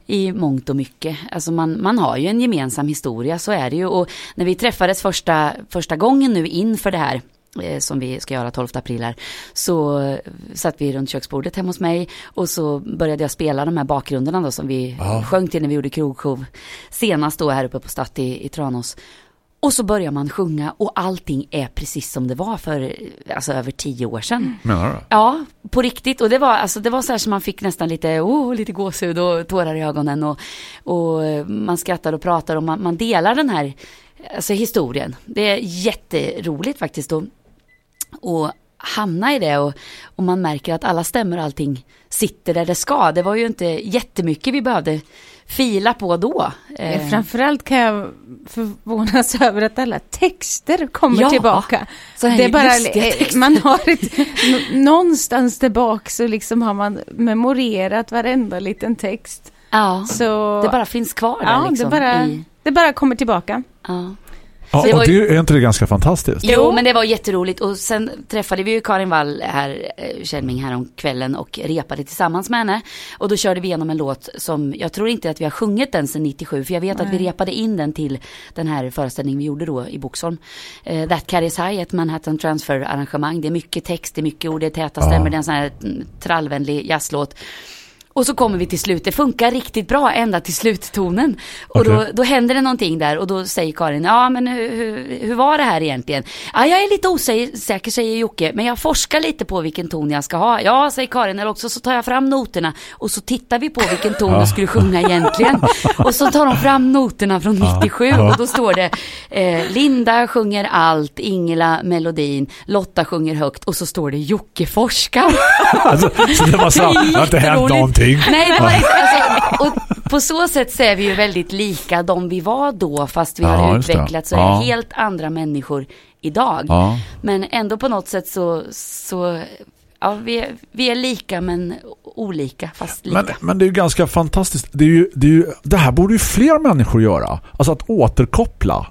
I mångt och mycket. Alltså man, man har ju en gemensam historia, så är det ju. Och när vi träffades första, första gången nu inför det här, som vi ska göra 12 april här, så eh, satt vi runt köksbordet hemma hos mig och så började jag spela de här bakgrunderna då som vi sjöng till när vi gjorde krogshow senast då här uppe på Statt i, i Tranås. Och så börjar man sjunga och allting är precis som det var för eh, alltså, över tio år sedan. Menar du? Ja, på riktigt. Och det var, alltså, det var så här som man fick nästan lite, oh, lite gåshud och tårar i ögonen. Och, och eh, man skrattar och pratar och man, man delar den här alltså, historien. Det är jätteroligt faktiskt att, att hamna i det. Och, och man märker att alla stämmer och allting sitter där det ska. Det var ju inte jättemycket vi behövde fila på då. Eh, Framförallt kan jag förvånas över att alla texter kommer Ja, tillbaka. så det är bara, eh, man har ett, någonstans tillbaka så liksom har man memorerat varenda liten text. ja, Så, det bara finns kvar där ja, liksom. det, bara, i, det bara kommer tillbaka. ja. Ja, det och var det ju- är inte det ganska fantastiskt? Jo, men det var jätteroligt och sen träffade vi ju Karin Wall här, eh, Kjellming här om kvällen och repade tillsammans med henne. Och då körde vi igenom en låt som, jag tror inte att vi har sjungit den sedan 97, för jag vet att vi repade in den till den här föreställningen vi gjorde då i Boxholm. Eh, That Carries High, ett Manhattan Transfer-arrangemang. Det är mycket text, det är mycket ord, det är täta stämmer, det är en sån här trallvänlig jazzlåt. Och så kommer vi till slut, det funkar riktigt bra ända till sluttonen. Och då, Okej. då händer det någonting där och då säger Karin, ja men hur, hur, var det här egentligen? Ja, jag är lite osäker säger Jocke, men jag forskar lite på vilken ton jag ska ha. Ja, säger Karin, eller också så tar jag fram noterna och så tittar vi på vilken ton jag skulle sjunga egentligen. Och så tar de fram noterna från 97 och då står det eh, Linda sjunger allt, Ingela melodin, Lotta sjunger högt och så står det Jocke forskar. Alltså, så det var så, det har inte hänt Jätteroligt. Någonting. Nej, det var alltså, och på så sätt så är vi ju väldigt lika de vi var då, fast vi Ja, har utvecklats och Ja. är helt andra människor idag. Ja. Men ändå på något sätt så, så ja, vi är, vi är lika men olika, fast lika. Men, men det är ju ganska fantastiskt. Det, är ju, det, är ju, det här borde ju fler människor göra. Alltså att återkoppla.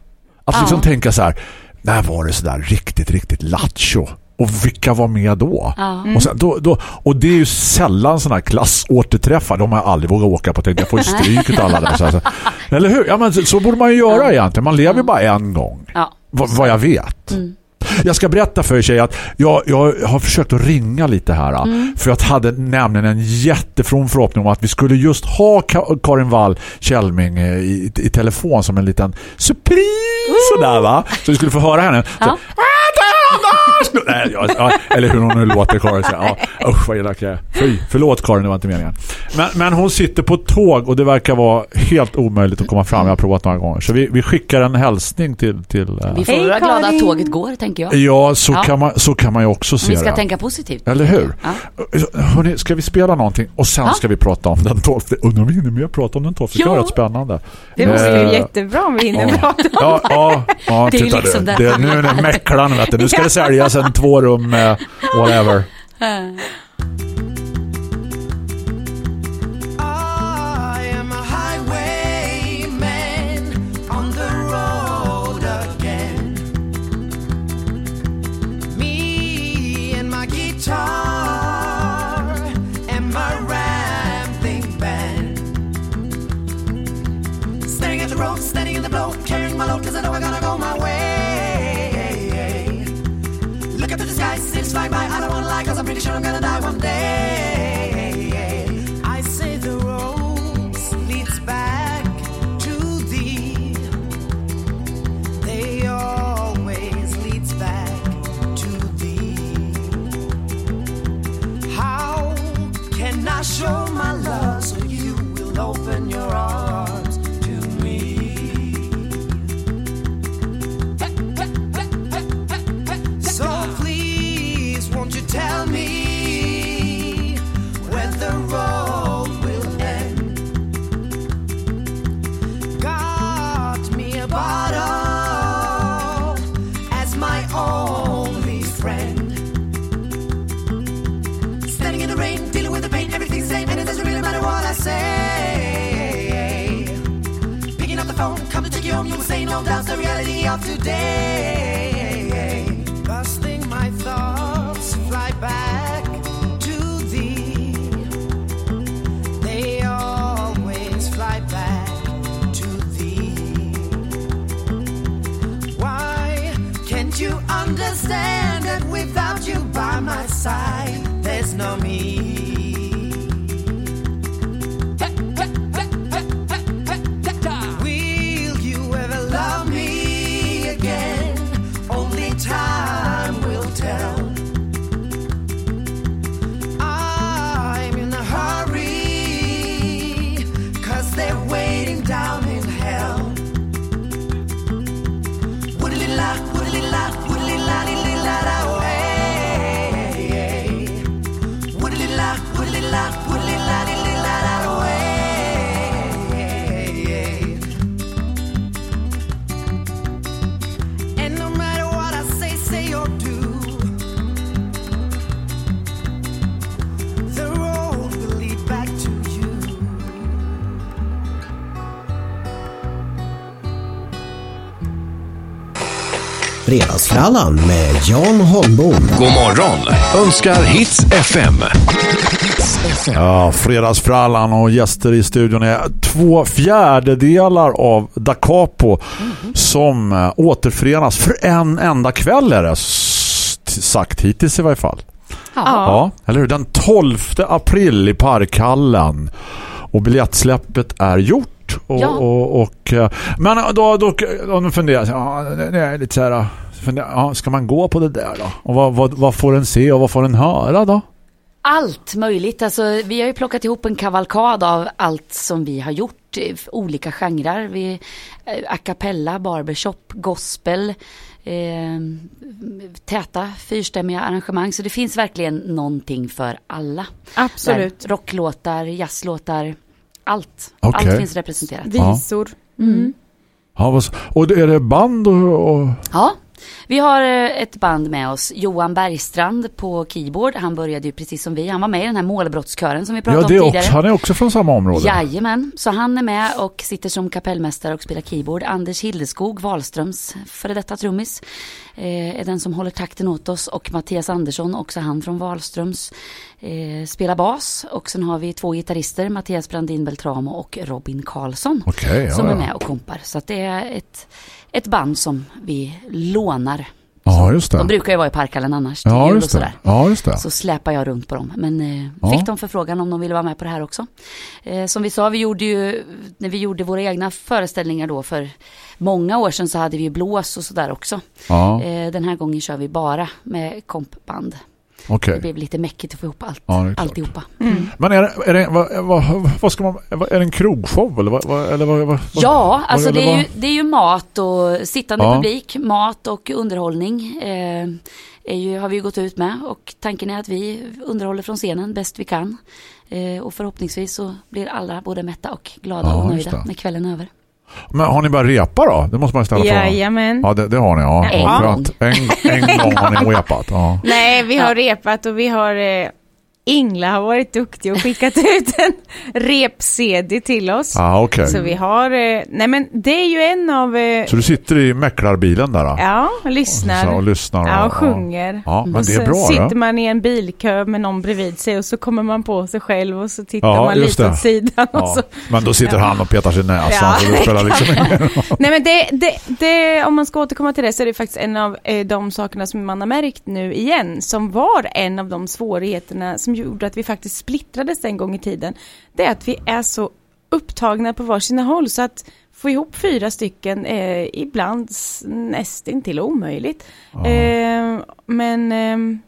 Att liksom tänka så här, när var det så där riktigt, riktigt lattjo? Och vilka var med då? Ja. Och, sen, då, då? och det är ju sällan sådana här klassåterträffar. De har jag aldrig vågat åka på. Tänkte, jag får ju stryk av alla där. Så, här, så. Eller hur? Ja, men så, så borde man ju göra egentligen. Man lever ju bara en gång. Ja. vad, jag vet. Mm. Jag ska berätta för er att jag, jag har försökt att ringa lite här. Mm. För jag hade nämligen en jättefrom förhoppning om att vi skulle just ha Ka- Karin Wall Kjellming eh, i, i telefon som en liten surprise sådär va. Så vi skulle få höra henne. Så, Ja. "Ah, Anders! Nej, ja, ja, eller hur hon nu låter Karin säga. Ja, usch vad elak jag är. Fy, förlåt Karin, det var inte meningen. Men, men hon sitter på tåg och det verkar vara helt omöjligt att komma fram. Jag har provat några gånger. Så vi, vi skickar en hälsning till... till eh, Vi får Hej, vara glada att tåget går, tänker jag. Ja, så, Ja. Kan man, så kan man ju också se vi ska det. tänka positivt. Eller hur? Ja. Hörrni, ska vi spela någonting? Och sen Ja. ska vi prata om den 12. Undrar om vi hinner med att prata om den 12. Det Ja. var rätt spännande. Det Eh, ju jättebra om vi hinner ja. prata om Ja, ja, ja Det är titta liksom Det, han- nu är det vet du. Nu ska det säljas en två rum, eh, whatever. I'm gonna will say no doubts the reality of today. Busting my thoughts, fly back to thee. They always fly back to thee. Why can't you understand that without you by my side, Fredagsfrallan med Jan Holmbom. God morgon önskar Hits FM. Ja, fredagsfrallan och gäster i studion är två fjärdedelar av Da Capo som eh, återförenas för en enda kväll är det sagt hittills i varje fall. Ja. Ja, eller hur? Den 12 april i Parkhallen. Och biljettsläppet är gjort. Och, Ja. och, och, eh, men då, då, då, då funderar jag, ja, det är lite så här, funderar, ja, ska man gå på det där då? Och vad, vad, vad får den se och vad får den höra då? Allt möjligt. Alltså, vi har ju plockat ihop en kavalkad av allt som vi har gjort. Olika genrer. Vi, eh, a cappella, barbershop, gospel. Eh, täta, fyrstämmiga arrangemang. Så det finns verkligen någonting för alla. Absolut. Där, rocklåtar, jazzlåtar, allt. Okej. Allt finns representerat. Visor. Mm. Ja, och är det band och, och Ja, vi har eh, ett band med oss. Johan Bergstrand på keyboard. Han började ju precis som vi. Han var med i den här målbrottskören som vi pratade Ja, det om tidigare. också, han är också från samma område. Jajamän, så han är med och sitter som kapellmästare och spelar keyboard. Anders Hildeskog, Wahlströms före detta trummis, är den som håller takten åt oss. Och Mattias Andersson, också han från Wahlströms, eh, spelar bas. Och sen har vi två gitarrister, Mattias Brandin Beltramo och Robin Karlsson. Okej, ja, som är med och kompar. Så det är ett, ett band som vi lånar Ja, just det. De brukar ju vara i parkhallen annars Ja, just det. Ja, just det. Så släpar jag runt på dem. Men eh, Ja. fick de förfrågan om de ville vara med på det här också. Eh, som vi sa, vi gjorde ju, när vi gjorde våra egna föreställningar då för många år sedan så hade vi blås och sådär också. Ja, Eh, den här gången kör vi bara med kompband. Okej. Det blev lite mäckigt att få ihop allt, Ja, det är klart. alltihopa. Men är det, är det vad, vad, vad ska man, är det en krogshow eller vad, eller vad, vad, vad Ja, alltså eller det är, ju, det är ju mat och sittande Ja. publik, mat och underhållning. Eh, är ju, har vi ju gått ut med och tanken är att vi underhåller från scenen bäst vi kan. Eh, och förhoppningsvis så blir alla både mätta och glada Ja, och nöjda när kvällen är över. Men har ni bara repa då? Det måste man ställa frågan. Jajamän. Ja, det, det har ni. Ja. En ja. En, en gång har ni repat. Ja. Nej, vi Ja. har repat och vi har... Eh, Ingla har varit duktig och skickat ut en rep-CD till oss. Ja, okej. Så vi har... Eh, nej men det är ju en av... Eh, Så du sitter i mäklarbilen där då? ja, och Så, lyssnar. och lyssnar. Ja, och sjunger. Ja, men och det är bra. sitter då. man i en bilkö med någon bredvid sig och så kommer man på sig själv och så tittar Ja, man lite det. åt sidan. Och så. men då sitter han och petar näsan Ja, så det spelar liksom. Nej men det, det, det, om man ska återkomma till det så är det faktiskt en av eh, de sakerna som man har märkt nu igen, som var en av de svårigheterna som gjorde att vi faktiskt splittrades en gång i tiden. Det är att vi är så upptagna på varsina håll så att få ihop fyra stycken är ibland nästintill omöjligt. Eh, men eh,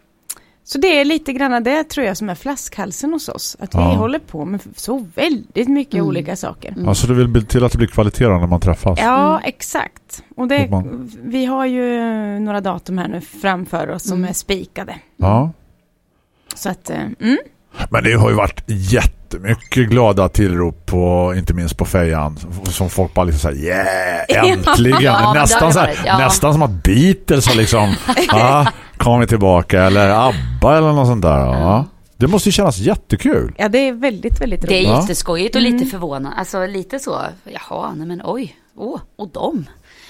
så det är lite grann det tror jag som är flaskhalsen hos oss. Att vi Ja. håller på med så väldigt mycket Mm. olika saker. Alltså det vill till att det blir kvalitet när man träffas. Ja, exakt. Och det, man- vi har ju några datum här nu framför oss som Mm. är spikade. Ja. Så att, eh, mm. Men det har ju varit jättemycket glada tillrop på, inte minst på fejan som folk bara liksom såhär yeah, äntligen! Ja, nästan, så här, ja. nästan som att Beatles har liksom ja, kommit tillbaka eller ABBA eller något sånt där. Ja. Det måste ju kännas jättekul. ja, det är väldigt, väldigt Det är roligt. Jätteskojigt och Mm. lite förvånande. Alltså lite så, jaha, nej men oj, åh, och dem.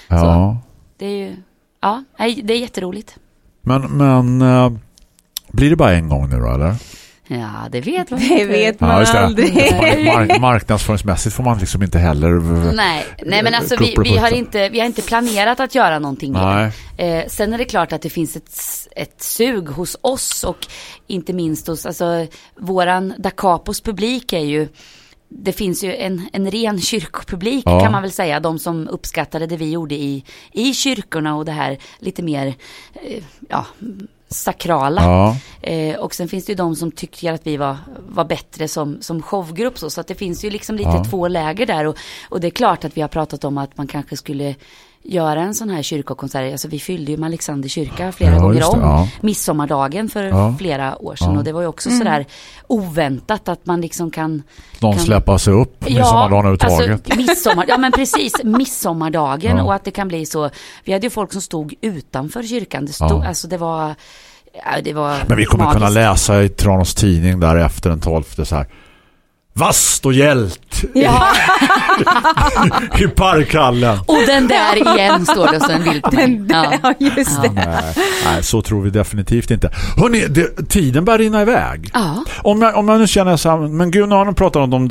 Ja. Det är ju, ja, det är jätteroligt. Men, men eh, blir det bara en gång nu då eller? Ja, det vet man Det vet man Ja, aldrig. Mark- marknadsföringsmässigt får man liksom inte heller Nej, nej men alltså Gå vi, vi, har inte, vi har inte planerat att göra någonting mer. Nej. Eh, sen är det klart att det finns ett, ett sug hos oss och inte minst hos, alltså våran Da Capos publik är ju det finns ju en, en ren kyrkopublik Ja. kan man väl säga. De som uppskattade det vi gjorde i, i kyrkorna och det här lite mer eh, ja, sakrala. Ja. Eh, och sen finns det ju de som tycker att vi var, var bättre som, som showgrupp. Så, så att det finns ju liksom lite Ja. två läger där. Och, och det är klart att vi har pratat om att man kanske skulle göra en sån här kyrkokonsert. Alltså vi fyllde ju med Alexander kyrka flera Ja, gånger om. ja. Midsommardagen för Ja. flera år sedan. Ja. Och det var ju också sådär oväntat att man liksom kan Någon Kan- släppa sig upp midsommardagen överhuvudtaget. Alltså, midsommar, ja men precis, midsommardagen Ja. och att det kan bli så. Vi hade ju folk som stod utanför kyrkan. Det stod, Ja. alltså det var, ja, det var Men vi kommer magiskt. kunna läsa i Tranås tidning där efter den 12 så här. Vast och hjält Ja, i parkhallen. Och den där igen står det så en bild på mig. den där, Ja. ja, just det. Nej, nej, så tror vi definitivt inte. Hörrni, det, tiden börjar rinna iväg. ja. Om jag, om jag nu känner så här, men gud, nu har ni pratat om de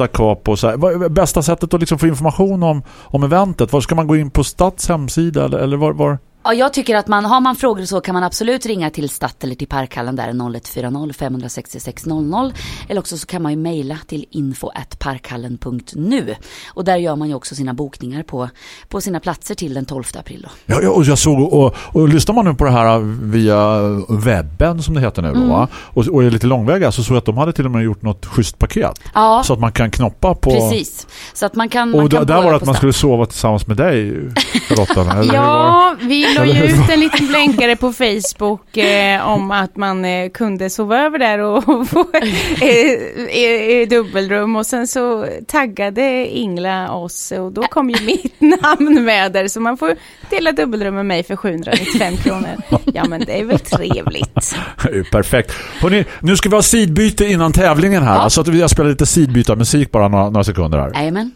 och så här. Vad är bästa sättet att liksom få information om, om eventet? Var ska man gå in på Stats hemsida eller, eller var, var? Ja, jag tycker att man, har man frågor så kan man absolut ringa till Statt eller till Parkhallen där 0140 566 00. Eller också så kan man ju mejla till info at parkhallen.nu. Och där gör man ju också sina bokningar på, på sina platser till den 12 april då. Ja, ja, och jag såg, och, och lyssnar man nu på det här via webben som det heter nu Mm. va? Och, och är lite långväga så såg jag att de hade till och med gjort något schysst paket. Ja, Så att man kan knoppa på... precis. Så att man kan, man Och kan där, var det att man skulle sova tillsammans med dig, det? Ja, vi la ju ut en liten blänkare på Facebook eh, om att man eh, kunde sova över där och, få eh, eh, eh, dubbelrum och sen så taggade Ingla oss och då kom ju mitt namn med där så man får dela dubbelrum med mig för 795 kronor. Ja men det är väl trevligt. Det är Perfekt. Hörrni, nu ska vi ha sidbyte innan tävlingen här. Ja. Så att vi har spelat lite sidbytarmusik bara några, några sekunder här. Jajamän.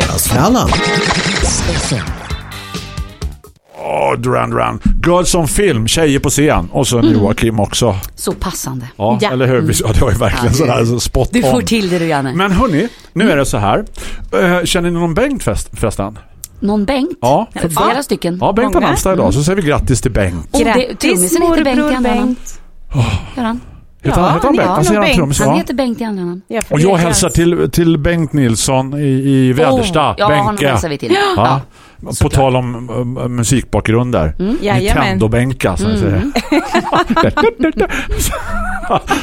Fredagsfrallan. Åh, Duran Duran. Girls on film, tjejer på scen. Och så Joakim också. Så passande. Ja, Ja. eller hur? Ja, det var ju verkligen Ja. sådär så spot Du får on. till det du Janne. Men hörni, nu är det så här. Eh, Känner ni någon Bengt förresten? Någon Bengt? Ja, Eller Flera stycken. Ja, Bengt har namnsdag idag, så säger vi grattis till Bengt. Grattis Bengt morbror namn. Bengt. Gör han? Heter han, Ja, heter han Bengt? ja, Han han Bengt. Han heter Bengt i andra namn. Jag Och jag hälsar till, till Bengt Nilsson i, i Väderstad, Oh, ja, honom Benke. hälsar vi till. Ja. På tal om um, musikbakgrunder. Jajamän. Nintendo-bänka som jag säger.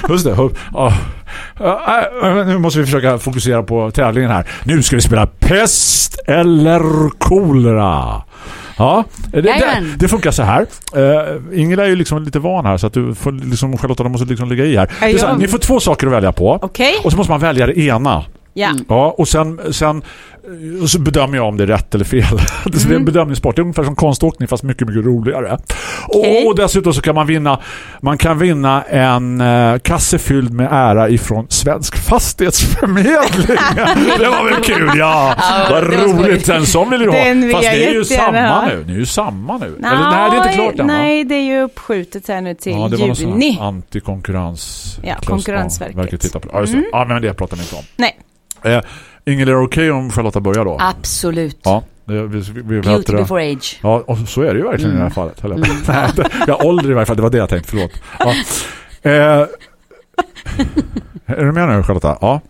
Just det. Äh, Nu måste vi försöka fokusera på tävlingen här. Nu ska vi spela pest eller kolera. Ja, det, det, det funkar så här. Uh, Ingela är ju liksom lite van här så att du får liksom, Charlotta, du måste liksom ligga i här. Här ni får två saker att välja på. Okej. Och så måste man välja det ena. Ja. Ja, och sen, sen och så bedömer jag om det är rätt eller fel. Så det är en bedömningssport. Det är ungefär som konståkning fast mycket, mycket roligare. Okej. Och, dessutom så kan man vinna man kan vinna en eh, kasse fylld med ära ifrån Svensk Fastighetsförmedling. det var väl kul, ja. Vad det var roligt. En sån vill du ha. Vill Fast jag det är ju samma ha. nu. Det är ju samma nu. Eller, nej, det är inte klart än. Nej, det är ju uppskjutet här nu till Ja, det var juni. antikonkurrens. Ja, Konkurrensverket. Ja, tittar på. Ja, just det. ja, men det pratar vi inte om. Nej. Eh, Ingel, är okej om Charlotta börjar då? Absolut. Ja, vi, vi, vi, Beauty before age. Ja, och så är det ju verkligen i det här fallet. Eller? Nej, det- jag ålder i varje fall, det var det jag tänkte, förlåt. Ja. Eh, är du med nu Charlotta? Ja.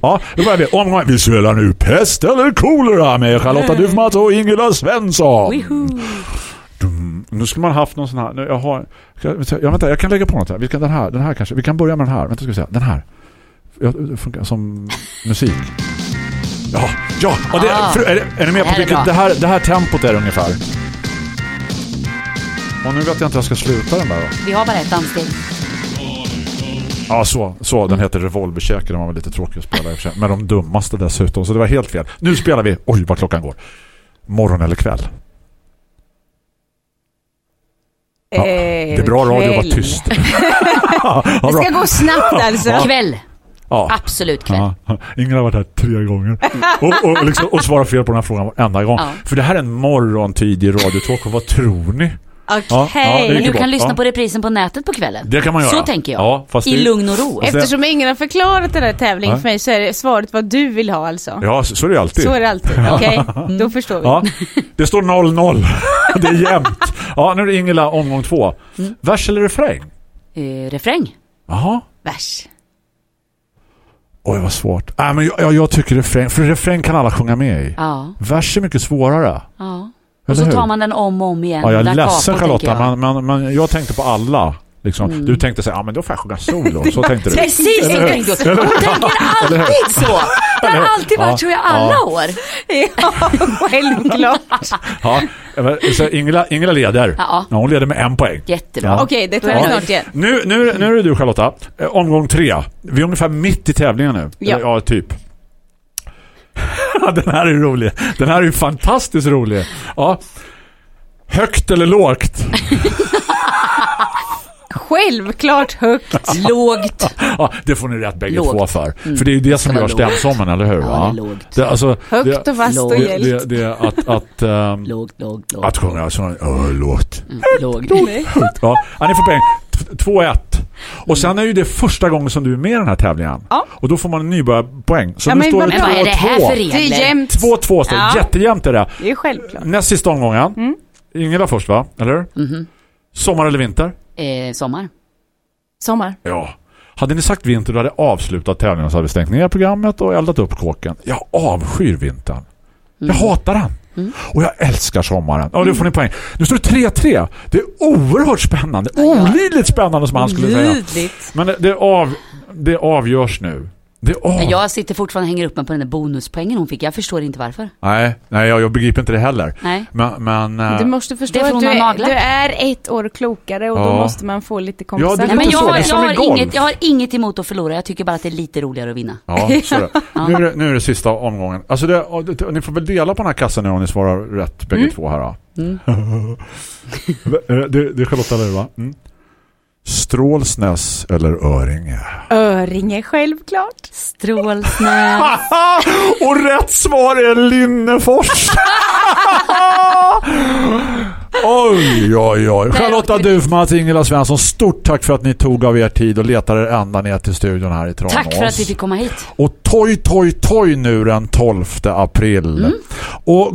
Ja, då börjar vi. Omgång. Vi spelar nu Pest eller kolera med Charlotta Dufmat och Ingela Svensson. Dum. Nu skulle man haft någon sån här. nu, Jag har jag, jag, vänta, jag kan lägga på något här. Vi kan, den här, den här kanske. Vi kan börja med den här. Vänta ska vi se. Den här. Ja, Det funkar som musik. Ja, ja. Och det, Ah. för, är, är ni med på här är vilket bra. det här, det här tempot är ungefär? Och nu vet jag inte hur jag ska sluta den där då. Vi har bara ett danssteg. Ja, så. så den heter Revolverkäke. Den var väl lite tråkig att spela i och för sig. Men de dummaste dessutom. Så det var helt fel. Nu spelar vi. Oj, vad klockan går. Morgon eller kväll. Ja, det är bra radio att vara tyst. ja, Det bra. ska gå snabbt alltså. Kväll. Ja. Absolut kväll. Ja. Ingen har varit här tre gånger. Och, och, liksom, och svarar fel på den här frågan varenda gång. Ja. För det här är en morgontidig radiotalk. Och vad tror ni? Okej. Ja, ja, du bra. kan lyssna Ja. på reprisen på nätet på kvällen. Det kan man göra. Så tänker jag. Ja, fast I det- lugn och ro. Efter- Eftersom ingen har förklarat den där tävlingen för mig så är det svaret vad du vill ha alltså. Ja, så, så är det alltid. Så är det alltid. Okej, då förstår vi. Ja, det står 0-0. det är jämnt. Ja, nu är det Ingela omgång två. Mm. Vers eller refräng? Eh, refräng. Jaha. Vers. Oj, vad svårt. Nej, men jag, jag, jag tycker refräng. För refräng kan alla sjunga med i. Ja. Vers är mycket svårare. ja. Och så tar man den om och om igen. Ja, jag är ledsen Charlotta, jag. men, men, men jag tänkte på alla. Liksom. Du tänkte säga, ja men då får jag sjunga solo. Så tänkte du. Precis så tänkte jag. Eller hur? Hon tänker alltid så. Det har alltid varit Ja, så i alla ja. år. Ja, självklart. Ja, så Ingela, Ingela leder. Ja. hon leder med en poäng. Jättebra. Ja. Okej, det tar jag snart igen. Nu, nu, nu är det du Charlotta. Eh, omgång tre. Vi är ungefär mitt i tävlingen nu. Ja. Ja typ. Den här är rolig. Den här är ju fantastiskt rolig. Ja. Högt eller lågt? Självklart högt. Lågt. Ja, det får ni rätt bägge Lågt. två för. Mm. För det är ju det som Det gör lågt. stämsommen, eller hur? Ja, det är lågt. Det, alltså, Högt det, och fast och Lågt. det, det, det att, att, ehm, Lågt, lågt, lågt. att sjunga så, oh, lågt. Mm, lågt. Ja, ja, ni får poäng. T- 2-1. Och sen är ju det första gången som du är med i den här tävlingen. Ja. Och då får man en nybörjarpoäng. Så Ja, nu men står det Men vad är det här för 2-2. Det är regler? jämnt. 2-2 står det. Ja. Jättejämnt är det. Det är självklart. Näst sista omgången. Mm. Ingela först va? Eller hur? Mhm. Sommar eller vinter? Eh, sommar. Sommar. Ja. Hade ni sagt vinter då hade avslutat tävlingen så hade vi stängt ner programmet och eldat upp kåken. Jag avskyr vintern. Jag hatar den. Mm. Och jag älskar sommaren. Ja, då får ni poäng. Nu står det 3-3. Det är oerhört spännande. Olidligt spännande som han skulle säga. Men det, det, av, det avgörs nu. Det. Men Jag sitter fortfarande och hänger upp mig på den där bonuspoängen hon fick. Jag förstår inte varför. Nej, nej jag, jag begriper inte det heller. Nej. Men, men eh, Du måste förstå Det är för att du är, du är ett år klokare och då Ja. måste man få lite Ja, kompensation. det Nej, men jag, har, jag, har inget, jag har inget emot att förlora. Jag tycker bara att det är lite roligare att vinna. Ja, så är det. Nu, är det, nu är det sista omgången. Alltså det, ni får väl dela på den här kassan nu om ni svarar rätt bägge två här då. Mm. Eh, det, det är Charlotta eller va? Mm. Strålsnäs eller Öringe? Öringe självklart. Strålsnäs. Och rätt svar är Linnefors. oj, oj, oj. Charlotta Dufmans, Ingela Svensson, stort tack för att ni tog av er tid och letade er ända ner till studion här i Tranås. Tack för att vi fick komma hit. Och toj, toj, toj nu den 12 april. Mm. Och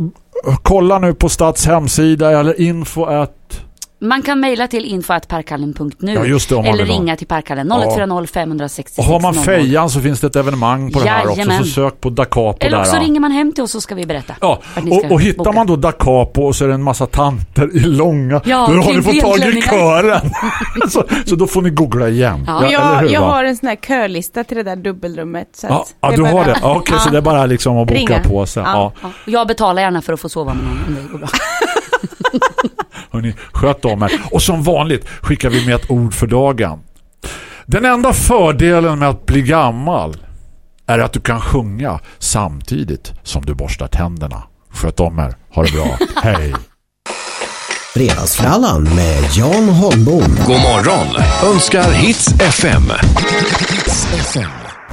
kolla nu på Stats hemsida eller info att Man kan mejla till info.parkhallen.nu Ja, just det, om man eller vill ha. ringa till Parkhallen Ja. 0140 566 och har man 00. fejan så finns det ett evenemang på den här också. Jajamän. Så sök på Da Capo Eller där. också ja. ringer man hem till oss så ska vi berätta. Ja, och, och hittar boka. man då Da Capo och så är det en massa tanter i långa, Ja, då har ni fått tag i kören. så, så då får ni googla igen. Ja. Eller jag, jag har en sån här kölista till det där dubbelrummet. Så Ja, att ja du bara- har det. Ja, Okej, så det är bara liksom att boka Ringa. på sig. Ja. Ja. Ja. Och Jag betalar gärna för att få sova med någon om det går bra. Hörrni, sköt om er. Och som vanligt skickar vi med ett ord för dagen. Den enda fördelen med att bli gammal är att du kan sjunga samtidigt som du borstar tänderna. Sköt om er. Ha det bra. Hej. Fredagsfrallan med Jan Holmbom. God morgon önskar Hits FM. FM.